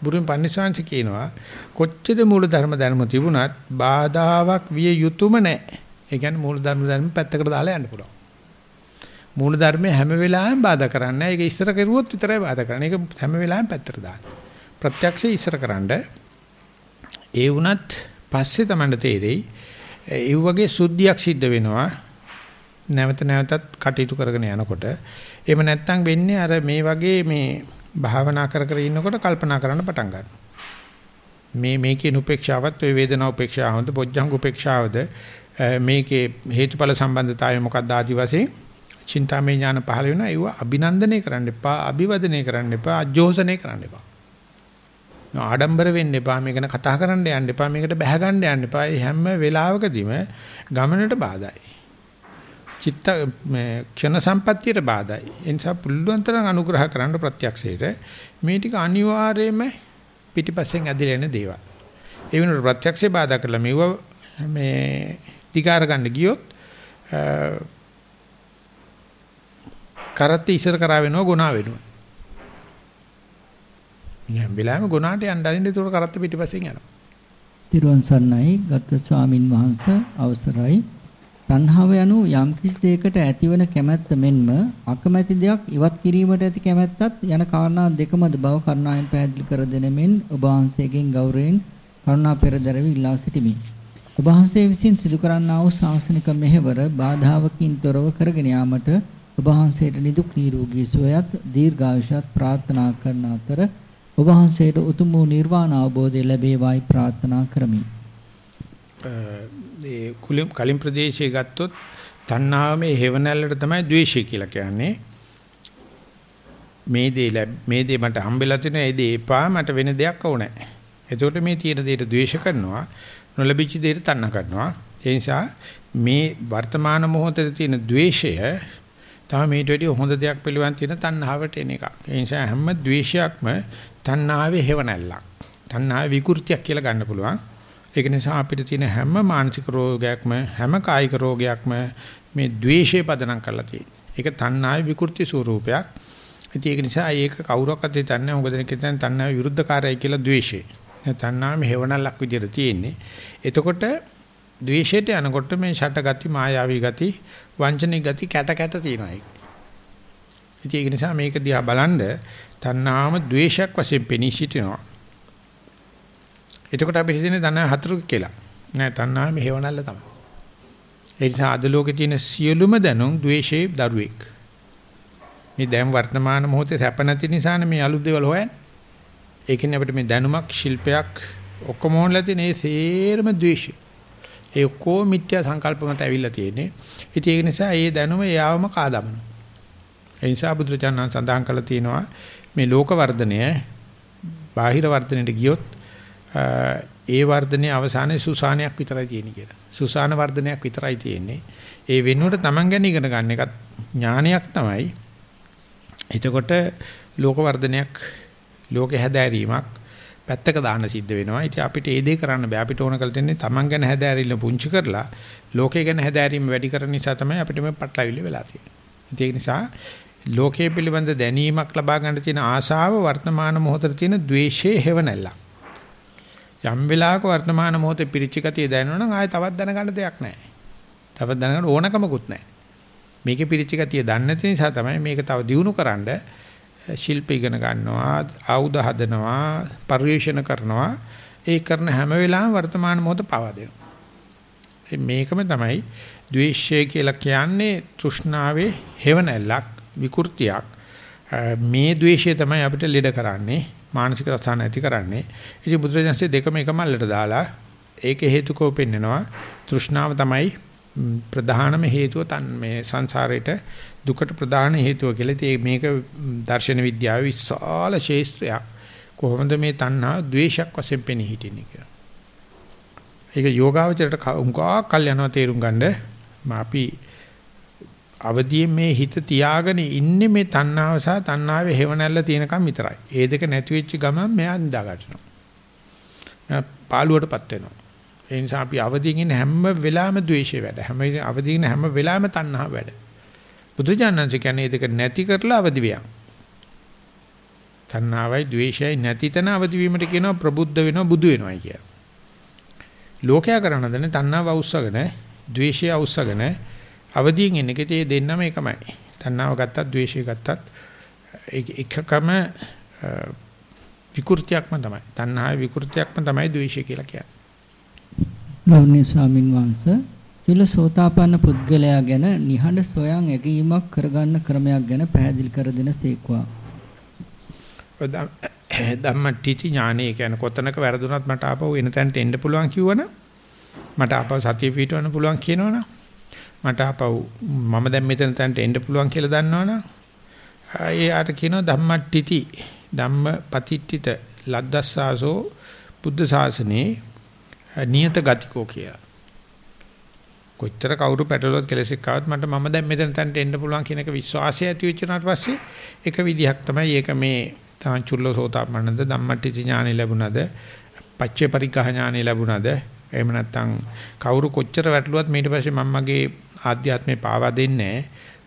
බුරුන් පන්සිවාංශ කියනවා කොච්චර මූල ධර්ම ධර්ම තිබුණත් බාධාවක් විය යුතුයම නැහැ. ඒ කියන්නේ මූල ධර්ම ධර්ම පැත්තකට දාලා යන්න පුළුවන්. මූල ධර්මයේ හැම වෙලාවෙම බාධා කරන්නේ ඒක ඉස්සර කරුවොත් විතරයි බාධා කරන්නේ. ඒක හැම වෙලාවෙම පැත්තට දාන්න. ප්‍රත්‍යක්ෂේ ඉස්සර කරන්න ඒ වුණත් පස්සේ තමයි තේරෙයි ඒ වගේ සුද්ධියක් සිද්ධ වෙනවා. නැවත නැවතත් කටයුතු කරගෙන යනකොට එහෙම නැත්නම් වෙන්නේ අර මේ වගේ මේ භාවනා කර කර ඉන්නකොට කල්පනා කරන්න පටන් ගන්නවා. මේ මේකේ උපේක්ෂාවත් ඔය වේදනා උපේක්ෂාවද බොජ්ජංග උපේක්ෂාවද? මේකේ හේතුඵල සම්බන්ධතාවය මොකක්ද ආදි වශයෙන්? චින්තාමය ඥාන පහළ වෙනවා. ඒව අභිනන්දනය කරන්න එපා අභිවදනය කරන්න එපා අජෝසනය කරන්න එපා. ආඩම්බර වෙන්න එපා මේකන කතා කරන්න යන්න එපා මේකට බැහැ ගන්න යන්න එපා. හැම වෙලාවකදීම ගමනට බාධායි. චිත්ත මේ ක්ෂණ සම්පත්තියට බාධායි. ඒ නිසා පුළුවන් තරම් අනුග්‍රහ කරන්න ප්‍රත්‍යක්ෂයට මේ ටික අනිවාර්යයෙන්ම පිටිපස්සෙන් ඇදලා එන දේවල්. ඒ වෙනුවට ප්‍රත්‍යක්ෂේ බාධා කරලා මෙව මේ දිගාර ගන්න ගියොත් කරත් ඉස්සර කරා වෙනවා ගුණා වෙනවා. යම් වෙලාවෙම ගුණාට යන්න අරින්න ඒක කරත් පිටිපස්සෙන් යනවා. තිරුවන් සරණයි ගත ස්වාමින් වහන්සේ අවසරයි තණ්හාව යනු යම් කිසි දෙයකට ඇතිවන කැමැත්ත මෙන්ම අකමැති දෙයක් ඉවත් කිරීමට ඇති කැමැත්තත් යන කාරණා දෙකමද බව කරුණාවෙන් පැහැදිලි කර දෙනෙමින් ඔබ වහන්සේගෙන් ගෞරවයෙන් කරුණා පෙරදරවි ඉල්ලා සිටිමි. ඔබ වහන්සේ විසින් සිදු කරන්නා වූ ශාසනික මෙහෙවර බාධාවකින් තොරව කරගෙන යාමට ඔබ වහන්සේට නිදුක් නිරෝගී සුවයත් දීර්ඝායුෂත් ප්‍රාර්ථනා කරන අතර ඔබ වහන්සේට උතුම් වූ නිර්වාණ අවබෝධය ලැබේවායි ප්‍රාර්ථනා කරමි. ඒ කලින් ප්‍රදේශයේ ගත්තොත් තණ්හාවමේ හේවණල්ලට තමයි ද්වේෂය කියලා කියන්නේ. මේ දේ මේ දේ මට හම්බෙලා තියෙන ඒ දේ එපා මට වෙන දෙයක් ඕනේ. එතකොට මේ තියෙන දෙයට ද්වේෂ කරනවා නොලැබිච්ච දෙයට තණ්හ කරනවා. ඒ නිසා මේ වර්තමාන මොහොතේ තියෙන ද්වේෂය තමයි මේට වැඩිය හොඳ දෙයක් පිළිවන් තියෙන තණ්හාවට එන එක. ඒ නිසා හැම ද්වේෂයක්ම තණ්හාවේ හේවණල්ලක්. තණ්හාවේ විකෘතියක් කියලා ගන්න පුළුවන්. ඒක නිසා අපිට තියෙන හැම මානසික රෝගයක්ම හැම කායික රෝගයක්ම මේ द्वේෂය පදනම් කරලා තියෙන්නේ. ඒක තණ්හාවේ විකෘති ස්වරූපයක්. ඉතින් ඒක නිසා ඒක කවුරක්වත් හිතන්නේ මොකද කියන්නේ තණ්හාවේ විරුද්ධකාරයයි කියලා द्वේෂය. තණ්හාවේ හේවණලක් විදිහට තියෙන්නේ. එතකොට ද්වේෂයට යනකොට මේ ෂටගති මායාවී ගති වංචනික ගති කැට කැට තියෙනවා ඒක. ඉතින් ඒක නිසා මේක දිහා බලනද තණ්හාම ද්වේෂයක් වශයෙන් පෙනී සිටිනවා. එතකොට අපි හිතන්නේ තණ්හා හතරු කියලා. නෑ තණ්හා මෙහෙවණල්ල තමයි. ඒ නිසා අද ලෝකේ තියෙන සියලුම දැනුම් ද්වේෂයේ දරුවෙක්. මේ දැන් වර්තමාන මොහොතේ සැප නැති නිසානේ මේ අලුත් දේවල් හොයන්නේ. ඒකනේ අපිට මේ දැනුමක් ශිල්පයක් ඔක්කොම ඕනලා තියෙන ඒ සේරම ද්වේෂය. ඒ ඔක්කොම මිත්‍යා සංකල්ප මත ඇවිල්ලා තියෙන්නේ. ඉතින් ඒක නිසා ඒ දැනුම යාවම කාදමනවා. ඒ නිසා බුදුරජාණන් සඳහන් කළා තියෙනවා මේ ලෝක වර්ධනය බාහිර වර්ධනයට ගියොත් ඒ වර්ධනයේ අවසානයේ සුසානයක් විතරයි තියෙන්නේ කියලා. සුසාන වර්ධනයක් විතරයි තියෙන්නේ. ඒ වෙනුවට Taman ගැන ඉගෙන ගන්න එකත් ඥානයක් තමයි. එතකොට ලෝක වර්ධනයක් ලෝක හැදෑරීමක් පැත්තක දාන්න සිද්ධ වෙනවා. ඉතින් අපිට ඒ දේ කරන්න බෑ. අපිට ඕන කරලා තියෙන්නේ Taman ගැන හැදෑරිල්ල පුංචි කරලා ලෝකේ ගැන හැදෑරීම වැඩි කරන නිසා තමයි අපිට මේ පටලවිලි වෙලා තියෙන්නේ. ඒක නිසා ලෝකයේ පිළිබඳ දැනීමක් ලබා ගන්න තියෙන ආශාව වර්තමාන මොහොතේ තියෙන द्वේෂයේ හේවණල්ලක්. යම් වෙලාවක වර්තමාන මොහොතේ පිරිච්ච ගතිය දැනෙනවනම් ආයෙ තවත් දැනගන්න දෙයක් නැහැ. තවත් දැනගන්න ඕනකමකුත් නැහැ. මේකේ පිරිච්ච ගතිය දන්නේ නැති නිසා තමයි මේක තව දියුණු කරන්න ශිල්ප ඉගෙන ගන්නවා, ආයුධ හදනවා, පරිශන කරනවා. ඒ කරන හැම වෙලාවෙම වර්තමාන මොහොත පාවා දෙනවා. මේකම තමයි ද්වේෂය කියලා කියන්නේ තෘෂ්ණාවේ හේවණල්ලක්, විකෘතියක්. මේ ද්වේෂය තමයි අපිට ලෙඩ කරන්නේ, මානසික රසායන ඇති කරන්නේ. ඉතින් බුදුරජාණන්සේ දෙකම එක මල්ලට දාලා ඒක හේතුකෝ පෙන්නනවා. තෘෂ්ණාව තමයි ප්‍රධානම හේතුව තන් මේ සංසාරේට දුකට ප්‍රධාන හේතුව කියලා. ඉතින් මේක දර්ශන විද්‍යාවේ විශාල ශාස්ත්‍රයක්. කොහොමද මේ තණ්හා ද්වේෂයක් වශයෙන් පෙනී හිටින්නේ කියලා. ඒක යෝගාවචරයට උංගා කල් යනවා තේරුම් ගන්න. අපි අවදියෙන් මේ හිත තියාගෙන ඉන්නේ මේ තණ්හාව සහ තණ්හාවේ හේවණල්ල තියෙනකම් විතරයි. ඒ දෙක නැති වෙච්ච ගමන් මෙයා නිදා ගන්නවා. පාළුවටපත් වෙනවා. ඒ නිසා අපි අවදියෙන් ඉන්න හැම වෙලාවෙම ද්වේෂය වැඩ. හැම අවදියෙන් හැම වෙලාවෙම තණ්හාව වැඩ. බුදුජානන්සේ කියන්නේ ඒක නැති කරලා අවදි වියන්. තණ්හාවයි ද්වේෂයයි නැති තැන අවදි වීමට කියනවා ප්‍රබුද්ධ වෙනවා බුදු වෙනවායි කියලා. ලෝකයා කරන දන්නේ තණ්හාව අවශ්‍යගෙන, ද්වේෂය අවශ්‍යගෙන අවදියෙන් ඉන්න එකේ දෙන්නම එකමයි. තණ්හාව ගත්තත් ද්වේෂය ගත්තත් එකකම විකෘතියක්ම තමයි. තණ්හාවේ විකෘතියක්ම තමයි ද්වේෂය කියලා කියන්නේ. ගෞරවනීය ස්වාමින් වහන්සේ චුල්ලසෝතාපන්න පුද්ගලයා ගැන නිහඬ සොයන් ඇගීමක් කරගන්න ක්‍රමයක් ගැන පැහැදිලි කර දෙන සේක්වා. ධම්මටිති ඥානෙ කියන්නේ කොතනක වැරදුනත් මට ආපහු එන තැනට එන්න පුළුවන් කිව්වනම් මට ආපහු සතිය පිටවන්න පුළුවන් කියනවනම් මට ආපහු මම දැන් මෙතන තැනට එන්න පුළුවන් කියලා දන්නවනම් ඒ ආට කියනවා ධම්මටිති ධම්මපතිට්ඨිත ලද්දස්සාසෝ බුද්ධ ශාසනේ නියත ගතිකෝ කියලා. කොච්චර කවුරු පැටලුවත් කෙලෙසක් ආවත් මට මම දැන් මෙතන තැනට එන්න පුළුවන් කියන එක විශ්වාසය ඇති වෙච්ච උනාට පස්සේ එක විදිහක් තමයි ඒක මේ තමන් චුල්ලසෝතාපන්නද ධම්මට්ටි ඥානෙ ලැබුණද පච්චේ පරිග්‍රහ ඥානෙ ලැබුණද එහෙම නැත්නම් කවුරු කොච්චර වැටලුවත් ඊට පස්සේ මම මගේ ආධ්‍යාත්මේ පාවා දෙන්නේ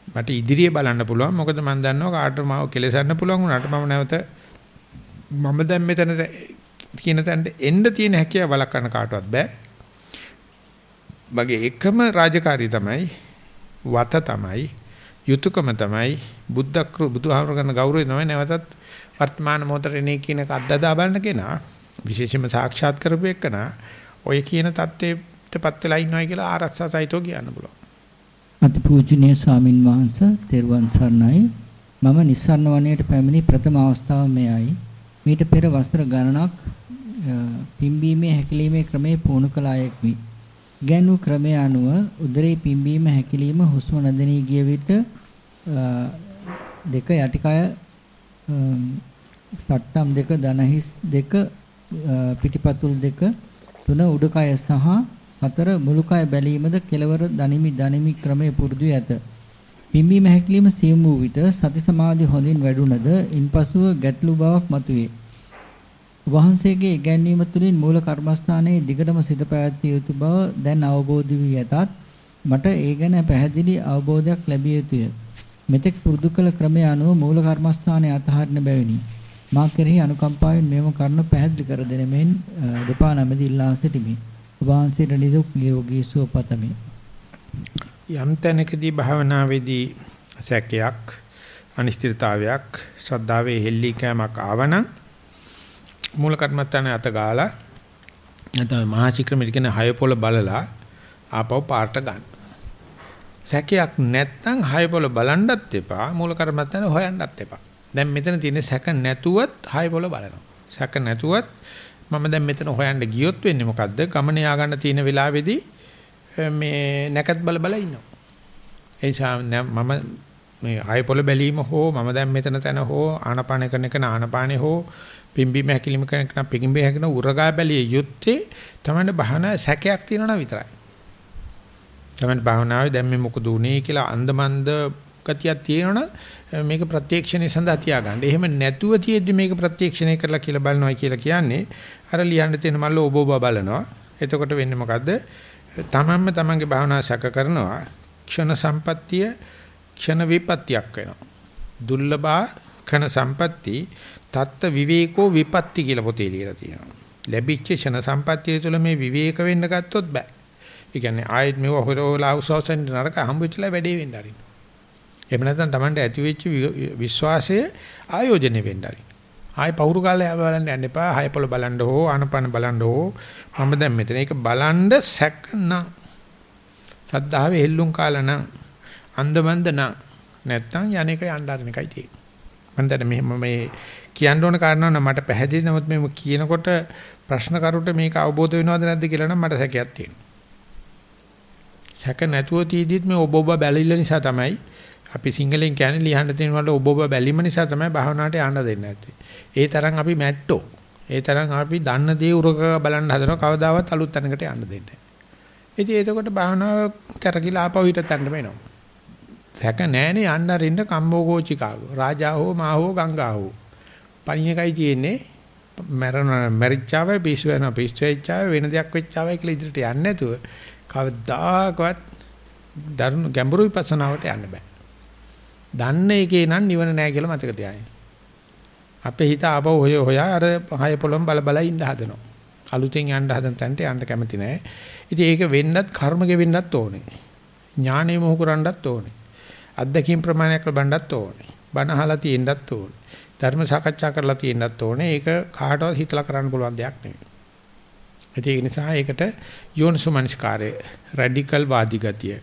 මට ඉදිරියේ බලන්න පුළුවන් මොකද මම දන්නවා කාටද මාව කෙලසන්න පුළුවන් වුණාට මම නැවත මම දැන් මෙතන කියන තැනට එන්න තියෙන හැකියාව වළක්වන්න කාටවත් බෑ. මගේ එකම රාජකාරිය තමයි වත තමයි යුතුයකම තමයි බුද්ධ බුදුහාමර කරන ගෞරවය තමයි නැවතත් වර්තමාන මොහොතේ නේ කියන එක අද්දදා බලන්න කෙනා විශේෂයෙන්ම සාක්ෂාත් කරපු එකනා ඔය කියන தත්ත්වයටපත් වෙලා ඉන්නවයි කියලා ආරක්ෂා සහිතව කියන්න පුළුවන්. අතිපූජනීය ස්වාමින් වහන්සේ තෙරුවන් සරණයි මම නිස්සරණ වණයට පැමිණි ප්‍රථම අවස්ථාව මෙයයි. මීට පෙර වසර ගණනක් පිම්බීමේ හැකිලීමේ ක්‍රමයේ පුහුණු කළ අයෙක්මි. ගැනු ක්‍රමය අනුව උදරේ පිම්බීම හැකිලීම හුස්ම නැදෙනී ගිය විට දෙක යටිකය සට්ටම් දෙක දනහිස් දෙක පිටිපතුල් දෙක තුන උඩකය සහ හතර මුළුකය බැලීමද කෙලවර දනිමි දනිමි ක්‍රමයේ පුරුදු ඇත. පිම්බීම හැකිලිම සියුම් වූ විට සති සමාධි හොඳින් වැඩුණද ඉන්පසුව ගැටලු බවක් මතුවේ. වහන්සේගේ ඉගැන්වීම තුළින් මූල කර්මස්ථානයේ දිගටම සිත පැවැත්විය යුතු බව දැන් අවබෝධ වී ඇතත් මට ඒ ගැන පැහැදිලි අවබෝධයක් ලැබිය යුතුය. මෙතෙක් පුරුදු කළ ක්‍රමය අනුව මූල කර්මස්ථානයේ අතහරින බැවිනි. මා කෙරෙහි අනුකම්පාවෙන් මේව කරුණු පැහැදිලි කර දෙන මෙන් දෙපා නැමැති ඉල්ලා සිටිමි. ඔබ වහන්සේට නිදුක් නිරෝගී සුව පතමි. යම් තැනකදී භාවනාවේදී සැකයක් අනිශ්චිතතාවයක් ශ්‍රද්ධාවේ හෙල්ලීකෑමක් ආවනම් මූල කර්මත්තානේ අත ගාලා නැත්නම් මහා ශික්‍රමිට කියන හය පොළ බලලා ආපහු පාට ගන්න. සැකයක් නැත්නම් හය පොළ බලන්නත් එපා මූල කර්මත්තානේ හොයන්නත් එපා. දැන් මෙතන තියෙන සැක නැතුවත් හය පොළ බලනවා. සැක නැතුවත් මම දැන් මෙතන හොයන්න ගියොත් වෙන්නේ මොකද්ද? ගමන යා ගන්න තියෙන වෙලාවේදී මේ නැකත් බල බල ඉන්නවා. ඒ නිසා මම මේ හය පොළ බැලීම හෝ මම දැන් මෙතන තැන හෝ ආනපාන කරන එක ආනපානේ හෝ පිම්බීම හැකිලිම කරන කෙනා පිම්බීම හැකින උරගා බැලිය යුත්තේ තමයි භාවනා සැකයක් තියෙනවා විතරයි. තමයි භාවනාවේ දැන් මේ මොකද උනේ කියලා අන්දමන්ද ගතියක් තියෙනවනම් මේක ප්‍රත්‍යක්ෂණය සඳහා තියාගන්න. එහෙම නැතුව තියෙද්දි මේක ප්‍රත්‍යක්ෂණය කරලා කියලා බලනවා කියලා කියන්නේ අර ලියන්න තියෙන මල්ල ඔබ ඔබ බලනවා. එතකොට වෙන්නේ මොකද්ද? තමන්ම තමන්ගේ භාවනාව සැක කරනවා. ක්ෂණ සම්පත්තිය ක්ෂණ විපත්‍යක් වෙනවා. දුර්ලභා ක්ෂණ සම්පatti තත්ත විවේකෝ විපatti කියලා පොතේ ලියලා තියෙනවා. ලැබිච්ච ක්ෂණ සම්පත්තිය තුළ මේ විවේක වෙන්න ගත්තොත් බෑ. ඒ කියන්නේ ආයෙත් මේව හොරෝලා උසවසෙන් නරක හම්බෙච්චලා වැඩේ වෙන්න ආරින්න. එහෙම නැත්නම් Tamanට ඇති වෙච්ච විශ්වාසය ආයෝජනය වෙන්න ආරින්න. ආයෙ පවුරු කාලේ බලන්න යන්න එපා. හයපොළ බලන්න හෝ ආනපන බලන්න හෝ මම දැන් මෙතන ඒක බලන්න සැකනම් සද්ධාවේ හෙල්ලුම් කාලා නම් අන්දමන්ද නම් නැත්තම් යන්නේක යන්න ආරින එකයි තියෙන්නේ. මම දැන් මෙහෙම මේ කියන්න ඕන කාරණා නම් මට පැහැදිලි නමුත් මේ කියනකොට ප්‍රශ්න කරුට මේක අවබෝධ වෙනවද නැද්ද කියලා නම් මට සැකයක් තියෙනවා. සැක නැතුව තීදිත් මේ ඔබ ඔබ බැලිල්ල නිසා තමයි අපි සිංහලෙන් කියන්නේ ලියන්න තියෙන වල ඔබ ඔබ බැලීම නිසා තමයි භාවනාවට යන්න දෙන්නේ නැත්තේ. ඒ තරම් අපි මැට්ටෝ. ඒ තරම් අපි දන්න දේ උරක බලන්න හදනවා කවදාවත් අලුත් තැනකට යන්න දෙන්නේ නැහැ. ඉතින් එතකොට භාවනාව කරකිලා ආපහු හිටත් යන්න වෙනවා. සැක නැහැනේ යන්න අරින්න කම්බෝගෝචිකාව. රාජා හෝ මා හෝ ගංගා හෝ. පණින එකයි තියෙන්නේ. මරණ මරිච්චාව පිස්සු වෙන පිස්සු වෙච්චාව වෙන දෙයක් වෙච්චාවයි කියලා ඉදිරියට යන්නේ නැතුව කවදාකවත් දරුණු ගැඹුරු විපස්සනාවට යන්න බෑ. දන්න එකේ නම් නිවන නෑ කියලා මතක තියාගන්න. අපේ හිත ආපහු හොය හොයා අර හය පොළොම් බල බල ඉඳ හදනවා. අලුතෙන් යන්න හදන තැනට යන්න කැමති නෑ. ඉතින් ඒක වෙන්නත් කර්ම ගෙවෙන්නත් ඕනේ. ඥානෙ මොහු කරන්නත් ඕනේ. අත්දැකීම් ප්‍රමාණයක් ලබන්නත් ඕනේ. බණ අහලා තියෙන්නත් ඕනේ. ධර්ම සාකච්ඡා කරලා තියෙන්නත් ඕනේ. ඒක කාටවත් හිතලා කරන්න පුළුවන් දෙයක් නෙවෙයි. ඒක නිසා ඒකට යෝනිසුමනස්කාරය රැඩිකල් වාදී ගතිය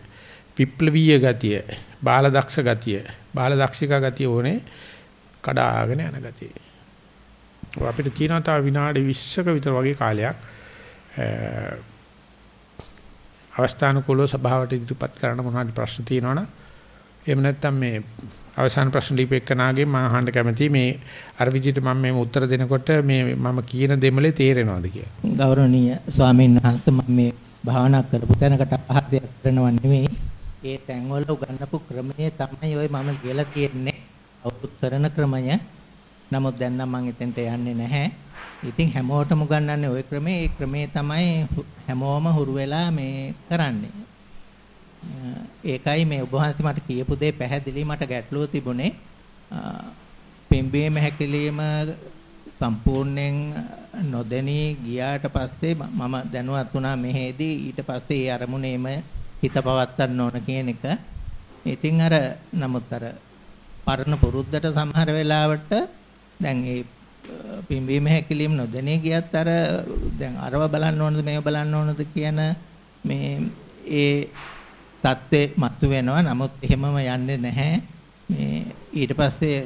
විප්ලවීය ගතිය බාලදක්ෂ ගතිය බාලදක්ෂිකා ගතිය ඕනේ කඩාගෙන යන ගතිය අපිට තියෙනවා තව විනාඩි 20ක විතර වගේ කාලයක් අවස්ථානුකූලව සභාවට ඉදිරිපත් කරන්න මොනවද ප්‍රශ්න තියෙනවනම් එහෙම නැත්නම් මේ අවසාන ප්‍රශ්න ලිපෙකනාගේ මම අහන්න කැමතියි මේ අර විදිහට මම මේ උත්තර දෙනකොට මේ මම කියන දෙමලේ තේරෙනවද කියලා. ගෞරවනීය ස්වාමීන් වහන්සේ මම මේ භාවනා කරපු තැනකට අහසයක් කරනව නෙමෙයි. ඒ තැන්වල උගන්වපු ක්‍රමයේ තමයි ওই මම කියලා කියන්නේ. අවුත් කරන ක්‍රමය. නමුත් දැන් නම් මම එතෙන්ට යන්නේ නැහැ. ඉතින් හැමෝටම උගන්වන්නේ ওই ක්‍රමේ. ඒ ක්‍රමේ තමයි හැමෝම හුරු වෙලා මේ කරන්නේ. ඒකයි මේ ඔබ වහන්සේ මට කියපු දේ පැහැදිලි මට ගැටලුව තිබුණේ පිම්බීම හැකිලිම සම්පූර්ණයෙන් නොදැනී ගියාට පස්සේ මම දැනුවත් වුණා මෙහෙදී ඊට පස්සේ ඒ අරමුණේම හිත පවත්තන්න ඕන කියන එක. ඉතින් අර නමුත් අර පරණ පුරුද්දට සමහර වෙලාවට දැන් ඒ පිම්බීම හැකිලිම නොදැනී ගියත් අර දැන් අරව බලන්න ඕනද මේව බලන්න ඕනද කියන මේ ඒ தත්ත්වේ මතු වෙනවා. නමුත් එහෙමම යන්නේ නැහැ. මේ ඊට පස්සේ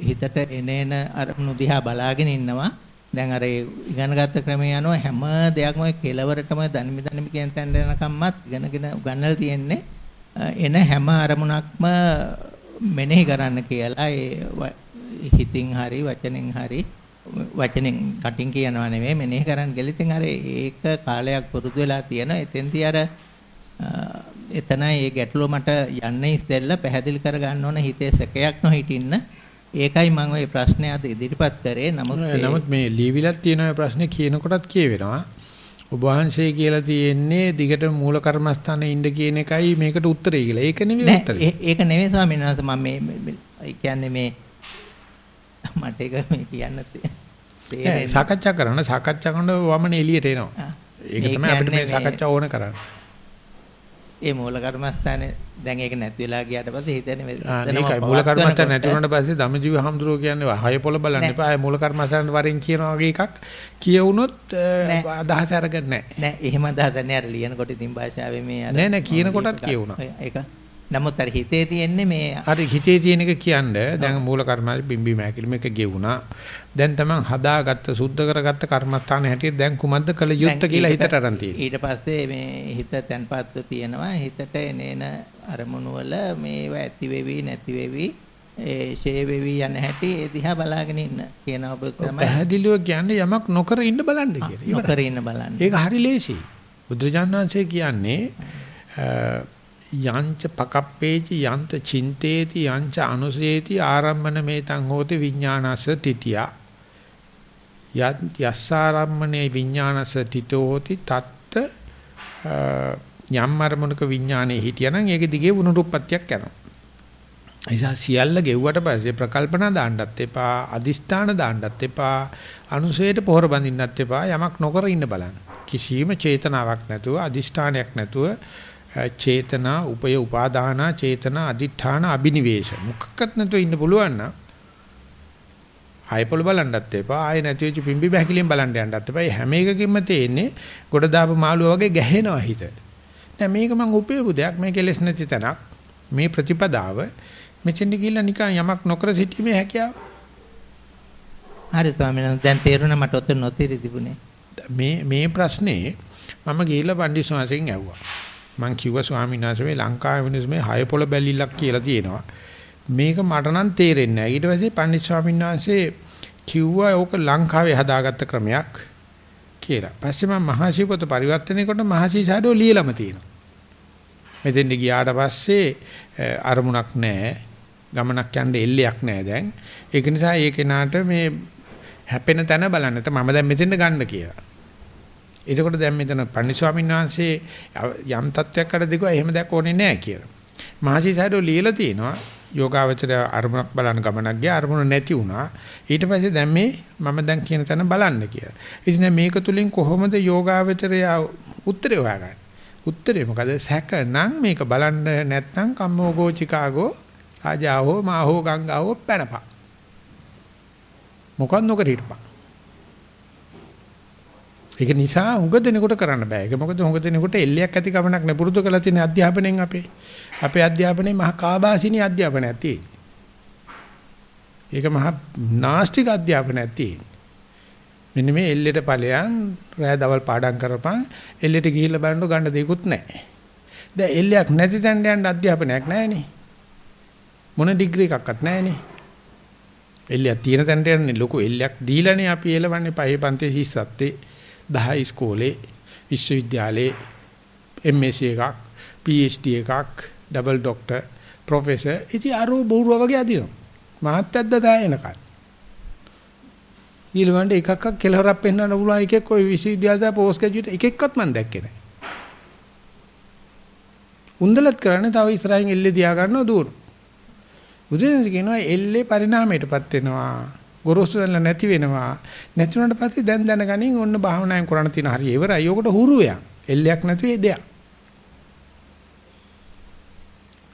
හිතට එනේන අරමුණු දිහා බලාගෙන ඉන්නවා. දැන් අර ඉගෙනගත්ත ක්‍රමයේ යනවා හැම දෙයක්ම කෙලවරටම දනිමි දනිමි කියන තැනට යනකම්මත් ඉගෙනගෙන උගන්වලා තියෙන්නේ. එන හැම අරමුණක්ම මෙනෙහි කරන්න කියලා ඒ හිතින් හරි වචනෙන් හරි වචනෙන් කටින් කියනවා නෙමෙයි මෙනෙහි කරන්න ගිහලා ඉතින් අර ඒක කාලයක් පුරුදු වෙලා තියෙනවා එතෙන්දී අර එතනයි මේ ගැටලුව මට යන්නේ ඉස්සෙල්ලා පැහැදිලි කරගන්න ඕන හිතේ සැකයක් නොහිටින්න. ඒකයි මම ওই ප්‍රශ්නේ අද ඉදිරිපත් කරේ. නමුත් නමුත් මේ ලියවිලක් තියෙන ඔය ප්‍රශ්නේ කියනකොටත් කියවෙනවා. ඔබ වහන්සේ කියලා තියෙන්නේ දිගට මූල කර්මස්ථානේ ඉන්න කියන එකයි මේකට උත්තරේ කියලා. ඒක නෙවෙයි උත්තරේ. ඒක නෙවෙයි ස්වාමීන් වහන්සේ මම මේ කියන්නේ මේ මට ඒක මේ කියන්න තේරෙන්නේ. සාකච්ඡා කරන සාකච්ඡා කරන වමන එළියට එනවා. ඒක තමයි අපිට මේ සාකච්ඡා ඕන කරන්නේ. ඒ මූල කර්මස්ථානේ දැන් ඒක නැති වෙලා ගියාට පස්සේ හිතන්නේ මේ ඒකයි මූල කර්මස්ථාන නැති වුණාට පස්සේ ධම්මජීව හම්දුරෝ කියන්නේ හය පොළ බලන්න එපා. ආය මූල කර්මස්ථාන වරෙන් කියනවා වගේ එකක් කියවුනොත් අදහස අරගෙන නැහැ. නෑ එහෙම අදහස නැහැ. අර ලියනකොට ඉතින් භාෂාවේ මේ අර නෑ නෑ කියන කොටත් කියවුණා. ඒක නමුත් අර හිතේ තියෙන්නේ මේ අර හිතේ තියෙන එක කියන්නේ දැන් මූල කර්මාවේ බිම්බි මෑකිලි මේක ගෙවුණා දැන් තමන් හදාගත්ත සුද්ධ කරගත්ත කර්මස්ථාන හැටියට දැන් කුමද්ද කළ යුත්තේ කියලා හිතට අරන් තියෙනවා ඊට පස්සේ මේ හිත තැන්පත්ව තියෙනවා හිතට එනේන අරමුණු වල මේව ඇති වෙවි නැති වෙවි ඒ ෂේ වෙවි යන හැටි ඒ දිහා බලාගෙන ඉන්න කියන ඔබ තමයි පැහැදිලිව කියන්නේ යමක් නොකර ඉන්න බලන්න කියලා. නොකර ඉන්න බලන්න. ඒක හරි ලේසි. බුදුරජාණන් වහන්සේ කියන්නේ යංච පකප්පේචි යන්ත චින්තේති යංච අනුසේති ආරම්මන මේතං හෝති විඥානස්ස තිතිය. යස්සාරම්මනේ විඥානස්ස තිතෝ හෝති තත්ත යම් අරමුණක විඥානේ හිටියනම් ඒක දිගේ වුණුරුප්පත්තියක් යනවා. එයිසා සියල්ල ගෙව්වට පස්සේ ප්‍රකල්පනා දාන්නත් එපා, අදිෂ්ඨාන දාන්නත් එපා, අනුසයට පොහොර බඳින්නත් එපා, යමක් නොකර ඉන්න බලන්න. කිසියම් චේතනාවක් නැතුව, අදිෂ්ඨානයක් නැතුව චේතනා, උපය උපාදානා, චේතනා, අදිඨාන, අබිනිවේෂ. මුක්කත් නැතුව ඉන්න පුළුවන් නම් ආයපොළ බලන්නත් එපා ආය නැති වෙච්ච පිම්බි බහැකිලින් බලන්න යන්නත් එපා. හැම එකකින්ම තේන්නේ ගොඩ දාපු මාළුවා වගේ ගැහෙනවා හිත. නෑ මේක මං උපයපු දෙයක් මේ කෙලෙස් නැති තැනක්. මේ ප්‍රතිපදාව මෙතෙන්ට ගිහිල්ලා නිකන් යමක් නොකර සිටීමේ හැකියාව. හරි ස්වාමීන් වහන්සේ දැන් තේරුණා මට ඔතන නොතේරි තිබුණේ. මේ මේ ප්‍රශ්නේ මම ගිහිල්ලා පණ්ඩිත ස්වාමීන් ඇහුවා. මං කිව්වා ස්වාමීන් වහන්සේ මේ ලංකාවේ වෙනස් මේ හය පොළ බැලිලක් කියලා තියෙනවා. මේක මට නම් තේරෙන්නේ නැහැ. ඊට පස්සේ පණ්ඩිත ස්වාමීන් වහන්සේ කිව්වා ඕක ලංකාවේ හදාගත්ත ක්‍රමයක් කියලා. පස්සේ මම මහසීපත පරිවර්තනය කොට මහසීසාඩෝ ලියලම තියෙනවා. මෙතෙන්ට ගියාට පස්සේ අරමුණක් නැහැ. ගමනක් යන්න එල්ලයක් නැහැ දැන්. ඒක නිසා ඒ කෙනාට මේ හැපෙන තැන බලන්න. නැත්නම් මම දැන් මෙතෙන්ට ගන්න කියලා. එතකොට දැන් මෙතන පන්දි ස්වාමීන් වහන්සේ යම් තත්වයක් අර දෙකෝ එහෙම දැක් ඕනේ නැහැ කියලා. මහසි සයිඩෝ ලියලා තිනවා යෝගාවචර අරමුණක් බලන ගමනක් ගියා අරමුණ නැති වුණා. ඊට පස්සේ දැන් මේ මම දැන් කියන තැන බලන්න කියලා. ඉතින් මේක තුලින් කොහොමද යෝගාවචරය උත්තරේ හොයාගන්නේ? උත්තරේ මොකද? සැකනම් මේක බලන්න නැත්නම් කම්මෝගෝ චිකාගෝ රාජාහෝ මාහෝ ගංගාහෝ පැනපා. මොකක් නොකර හිටපන්. ඒක නිසා උඟ දෙනකොට කරන්න බෑ. ඒක මොකද උඟ දෙනකොට එල්ලයක් ඇති ගමනක් නේ පුරුදු කරලා තියෙන අධ්‍යාපනයෙන් අපේ. අපේ අධ්‍යාපනයේ මහා කාබාසිනී අධ්‍යාපනයක් තියෙන්නේ. ඒක මහා නාස්තික අධ්‍යාපනයක් තියෙන්නේ. මෙන්න මේ එල්ලෙට ඵලයන් රෑ දවල් පාඩම් කරපන් එල්ලෙට ගිහිල්ලා බලන්න ගන්න දෙයක්වත් නැහැ. දැන් එල්ලයක් නැති තැනට යන්න අධ්‍යාපනයක් නැහැනේ. මොන ඩිග්‍රී එකක්වත් නැහැනේ. එල්ලයක් තියෙන තැනට යන්නේ ලොකු එල්ලයක් දීලානේ අපි එලවන්නේ පහේ පන්තියේ හිස්සත්තේ 10 ඉස්කෝලේ විශ්වවිද්‍යාලේ MSc එකක් PhD එකක් ඩබල් ડોක්ටර් ප්‍රොෆෙසර් ඉති අරෝ බෝරුවා වගේ අදිනවා මහත්යද්ද 10 එනකන් ඊළඟට එකක්ක් කෙලවරක් පෙන්වන්න පුළුවන් එකෙක් ওই විශ්වවිද්‍යාලේ පෝස්ට් ග්‍රැජුවේට් එකෙක්වත් මම දැක්කේ නැහැ. උන්දලත් කරන්නේ තව ඉස්සරහින් එල්ලේ තියා ගන්නව දුවන. බුදුන් කියනවා එල්ලේ පරිණාමයටපත් වෙනවා. ගොරෝසු වෙලා නැති වෙනවා. නැති වුණාට පස්සේ දැන් දැනගනින් ඔන්න භාවනායෙන් කරණ තියෙන හරිය ඉවරයි. යෝකට හුරු වෙයක්. එල්ලයක් නැති දෙයක්.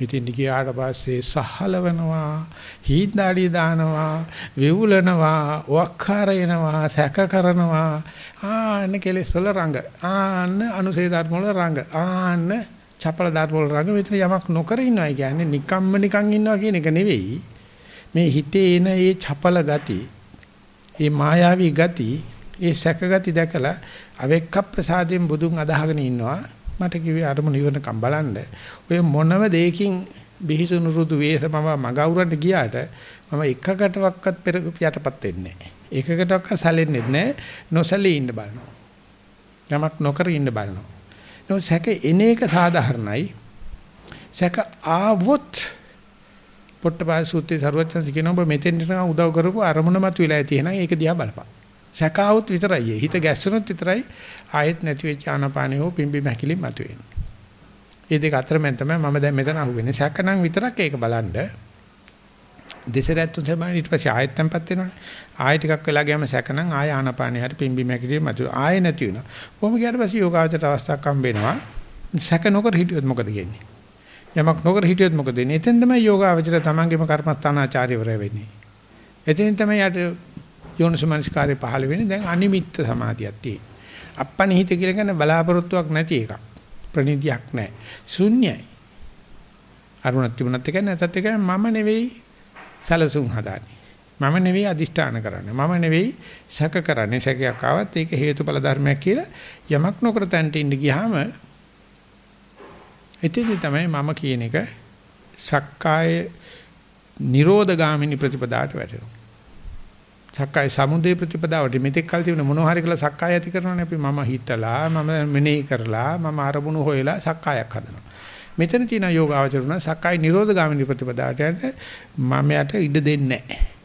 ඉතින් ගියාට පස්සේ සහලවනවා හීන්දාඩිය දානවා වෙවුලනවා වක්කාර එනවා සැක කරනවා ආන්න කෙලෙස් වල රඟ ආන්න අනුසේ ධර්ම වල රඟ ආන්න චපල ධර්ම වල රඟ මෙතන යමක් නොකර ඉන්නවා කියන්නේ නිකම්ම නිකන් ඉන්නවා කියන එක නෙවෙයි මේ හිතේ එන ඒ චපල ගති ඒ මායාවී ගති ඒ සැක ගති දැකලා අවෙක්ක ප්‍රසාදයෙන් බුදුන් අදහගෙන ඉන්නවා මට කිව්වේ අරමුණ ඉවරනකම් බලන්න. ඔය මොනම දෙයකින් බිහිසුණු රුදු වේස මම මගවුරන්ට ගියාට මම එකකටවත් පෙර යටපත් වෙන්නේ නැහැ. එකකටවත් සැලෙන්නේ නැහැ. නොසැලී ඉන්න බලනවා. යමක් නොකර ඉන්න බලනවා. නෝ සැක එන එක සාධාරණයි. සැක ආවොත් පොට්ටපාය සූත්‍රයේ ਸਰවඥ කියනවා ඔබ මෙතෙන් උදව් කරපු අරමුණ මත විලා තියෙනවා. ඒක දිහා බලපන්. සැකාවුත් විතරයි. හිත ගැස්සුනොත් විතරයි ආයෙත් නැති වෙච්ච ආනපානිය හෝ පිම්බි මහකිලි මතුවෙන්නේ. මේ දෙක අතරමැද තමයි මම දැන් මෙතන අහුවෙන්නේ. සැකනම් විතරක් ඒක බලන්න. දෙසරත් තුන්සෙම ඊට පස්සේ ආයෙත් tempත් වෙනවනේ. ආයෙ ටිකක් වෙලා ගියාම සැකනම් ආයෙ ආනපානිය හරි පිම්බි මහකිලි මතුව ආයෙ නැති වෙනවා. කොහොම ගියාට පස්සේ යෝගාවචර අවස්ථාවක් හම්බ වෙනවා. සැක නොකර හිටියොත් මොකද වෙන්නේ? යමක් නොකර හිටියොත් මොකද වෙන්නේ? එතෙන් තමයි යෝගාවචර තමන්ගේම කර්මස්ථානාචාර්යවරය වෙන්නේ. එතෙන් තමයි යට යෝනිසමනස්කාරය පහළ වෙන්නේ දැන් අනිමිත්ත සමාධියක් තියෙන. අප්පනිහිත කියලා කියන්නේ බලාපොරොත්තුවක් නැති එකක්. ප්‍රණිතියක් නැහැ. ශුන්‍යයි. අරුණක් තිබුණත් එක නැතත් එක මම නෙවෙයි සලසුන් හදාන්නේ. මම නෙවෙයි අදිෂ්ඨාන කරන්නේ. මම නෙවෙයි සැක කරන්නේ. සැකයක් ආවත් ඒක හේතුඵල ධර්මයක් කියලා යමක් නොකර තැන්ට ඉන්න ගියාම එතෙදි තමයි මම කියන එක සක්කාය නිරෝධගාමිනී ප්‍රතිපදාවට වැටෙනවා. සක්කාය සමුදය ප්‍රතිපදාවට මෙතෙක් කල් තිබුණ මොනවා හරි කියලා සක්කාය ඇති කරනවානේ අපි මම හිතලා මම මෙනෙහි කරලා මම අරමුණු හොයලා සක්කායක් හදනවා. මෙතන තියෙන යෝගාවචරුණ සක්කාය නිරෝධගාමිනී ප්‍රතිපදාවට යන්න මම යට ඉඩ දෙන්නේ නැහැ.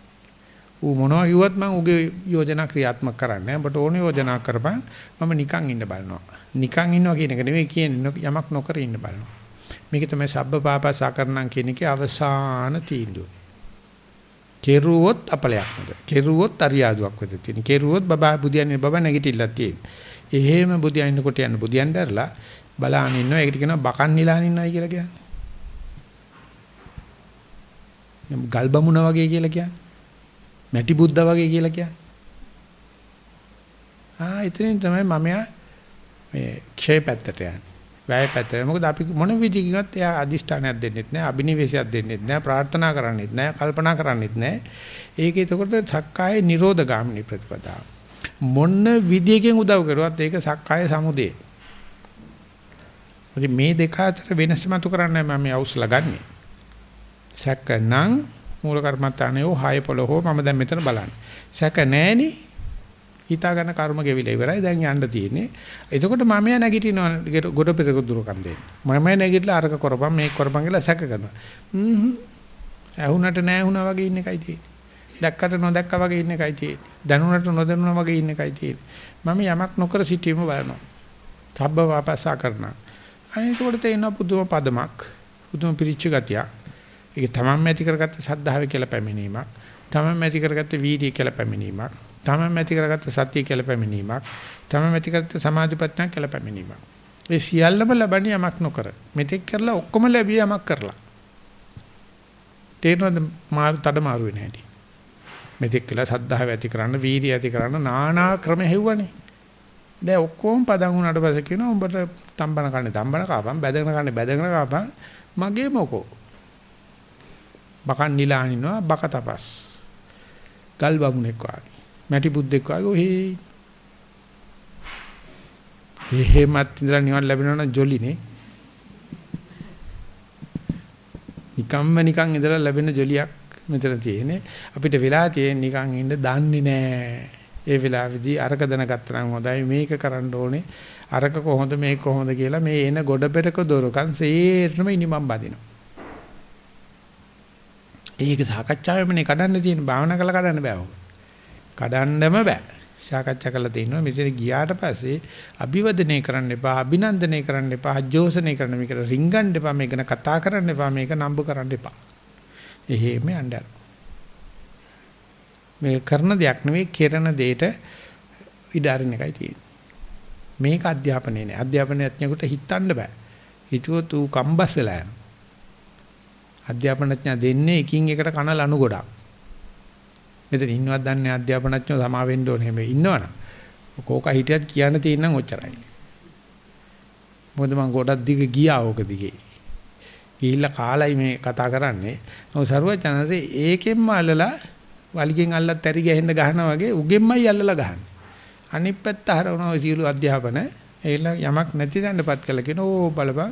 ඌ මොනවා කිව්වත් මම උගේ යෝජනා ක්‍රියාත්මක කරන්නේ නැහැ. ඔබට ඕන යෝජනා කරපන් මම නිකන් ඉන්න බලනවා. නිකන් ඉන්නවා කියන එක නෙවෙයි කියන්නේ යමක් නොකර ඉන්න බලනවා. මේක තමයි සබ්බ පාපසා කරනම් කියන එකේ අවසාන තීන්දුව. කෙරුවොත් අපලයක් නේද? කෙරුවොත් අරියාදුවක් වෙද තියෙන. කෙරුවොත් බබා බුදියන්නේ බබා නැගිටිල්ලක් තියෙන. එහෙම බුදියන්න කොට යන්න බුදියන්න දැරලා බලාගෙන ඉන්නවා. ඒකට කියනවා බකන් නිලාගෙන ඉන්නයි කියලා කියන්නේ. ගල් බමුණ වගේ කියලා කියන්නේ. මැටි බුද්දා වගේ කියලා කියන්නේ. ආ එතනින් තමයි මම මේ ක්ෂය පැත්තට යන්නේ. වැය පැත්තට. මොකද අපි මොන විදිහකින්වත් එයා අදිෂ්ඨානයක් දෙන්නෙත් නැහැ, අබිනිවෙෂයක් දෙන්නෙත් නැහැ, ප්‍රාර්ථනා කරන්නෙත් නැහැ, කල්පනා කරන්නෙත් නැහැ. ඒක එතකොට සක්කාය නිරෝධ ගාමිනී ප්‍රතිපදාව. මොන විදියකින් උදව් කරුවත් ඒක සක්කාය සමුදේ. මේ දෙක අතර වෙනස මතු කරන්න මම මේ අවුස්ලා ගන්නෙ. සැකනම් මූල කර්මත්තානේ හෝ හය පොළ හෝ මම දැන් මෙතන බලන්නේ. සැක නැහෙනි හිතා ගන්න කර්ම ගෙවිලා ඉවරයි දැන් යන්න තියෙන්නේ. එතකොට මම යා නැගිටිනවා ගොඩ පෙරක දුරකම් දෙන්න. මම නැගිටලා අරක කරපම් මේක කරපම් කියලා සැක කරනවා. හ්ම් ඇහුණට නැහැ වගේ ඉන්න එකයි තියෙන්නේ. දැක්කට නොදැක්කා වගේ ඉන්න එකයි තියෙන්නේ. දැනුණට නොදැනුණා වගේ ඉන්න එකයි තියෙන්නේ. මම යමක් නොකර සිටීම බලනවා. සබ්බ වාපසා කරනවා. අනිත් ඒකට තේිනවා පුදුම පදමක්. පුදුම පිරිච්ච ගතියක්. ඒක තමන්ම ඇති කරගත්ත සද්ධාව කියලා පැමිණීමක්. තමන්ම ඇති කරගත්ත වීර්යය කියලා පැමිණීමක්. තමන්ම ඇති කරගත්ත සතිය කියලා පැමිණීමක්. තමන්ම ඇති කරගත්ත සමාධි ප්‍රඥා කියලා පැමිණීමක්. ඒ සියල්ලම ලබන්නේ යමක් නොකර. මෙතෙක් කරලා ඔක්කොම ලැබිය යමක් කරලා. තේරෙනවද මාරු තඩ මාරු වෙන්නේ නැහැටි. මෙතෙක් කියලා සද්ධාව ඇති කරන්න, වීර්යය ඇති කරන්න নানা ක්‍රම හෙව්වනේ. දැන් ඔක්කොම පදන් වුණාට පස්සේ කියනවා උඹට තම්බන කන්නේ තම්බන කාපම්, බැදගෙන කන්නේ බැදගෙන කාපම්. මගේ මොකෝ බකන් නිලානිනවා බක තපස්. ගල් බමුණෙක් වාගේ. මැටි බුද්දෙක් වාගේ ඔහේ. එහෙමත් ඉඳලා නිවන් ලැබෙනවා නම් ජොලිනේ. නිකම්ම නිකන් ඉඳලා ලැබෙන ජොලියක් මෙතන තියෙන්නේ. අපිට වෙලා තියෙන නිකන් ඉන්න දන්නේ නැහැ. ඒ වෙලාවේදී අරක දැනගත්තා නම් හොඳයි මේක කරන්න ඕනේ. අරක කොහොමද මේක කොහොමද කියලා මේ එන ගොඩ පෙරක දොරකන් සේරම ඉනිමම් බදිනවා. ඒක සාකච්ඡාවෙමනේ කඩන්න තියෙන භාවනා කරලා කඩන්න බෑ ඔක. කඩන්නම බෑ. සාකච්ඡා කරලා තිනවා මෙතන ගියාට පස්සේ අභිවදනය කරන්න එපා, අභිනන්දනය කරන්න එපා, අජෝසනය කරන්න මේකට රිංගන්න එපා, මේක ගැන කතා කරන්න එපා, මේක නම්බු කරන්න එපා. එහෙම යන්න මේ කරන දෙයක් නෙවෙයි කෙරෙන දෙයට ඉඩ අරින එකයි තියෙන්නේ. මේක අධ්‍යාපනයේ නෑ. අධ්‍යාපනඥයෙකුට හිතන්න බෑ. හිතුවොත් ඌ කම්බස් වෙලා යනවා. අධ්‍යාපනඥයා දෙන්නේ එකින් එකට කන ලනු ගොඩක්. මෙතන ඉන්නවත් දන්නේ අධ්‍යාපනඥයෝ සමා වෙන්න ඕනේ හැබැයි ඉන්නවනම්. කෝක හිටියත් කියන්න තියෙනම් ඔච්චරයි. මොකද මම ගොඩක් දිග ගියා ඕක දිගේ. ගිහිල්ලා කාලයි මේ කතා කරන්නේ. ඔව් සරුවචනසේ ඒකෙන්ම අල්ලලා වලිගෙන් අල්ලත් ඇරි ගහෙන්න ගහනවා වගේ උගෙන්මයි අල්ලලා ගහන්නේ. අනිත් පැත්ත හරවනවා සියලු අධ්‍යාපන ඒලා යමක් නැති දැන්නපත් කළා කියන ඕ බලපන්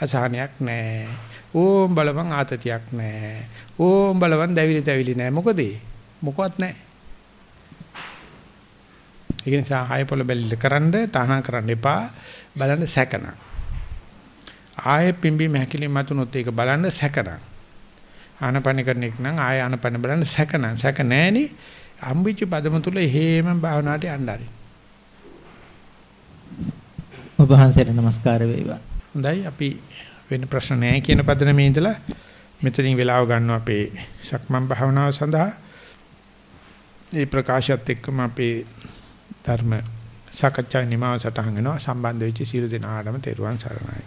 අසහනයක් නැහැ. ඕම් බලපන් ආතතියක් නැහැ. ඕම් බලපන් දැවිලි තැවිලි නැහැ. මොකද මොකවත් නැහැ. ඒ නිසා හය පොළ බැලිල කරන්න තහනම් කරන්න එපා. බලන්න සැකන. ආයෙ පිම්බි මහකිලි මතුනොත් ඒක බලන්න සැකන. ආනපන කරන එක නම් ආයෙ ආනපන බලන්න සැකන. සැක නැහෙනි. අම්බිච්ච පදම තුල හේම භාවනාවට යන්න ආරි. ඔබ වහන්සේට নমස්කාර වේවා. හොඳයි අපි වෙන ප්‍රශ්න නැහැ කියන පදනමේ ඉඳලා මෙතනින් වෙලාව ගන්නවා අපේ සක්මන් භාවනාව සඳහා. මේ ප්‍රකාශයත් එක්කම අපේ ධර්ම සාකච්ඡා නිමාව සටහන් වෙනවා සම්බන්ධ වෙච්ච සියලු දෙනාටම තෙරුවන් සරණයි.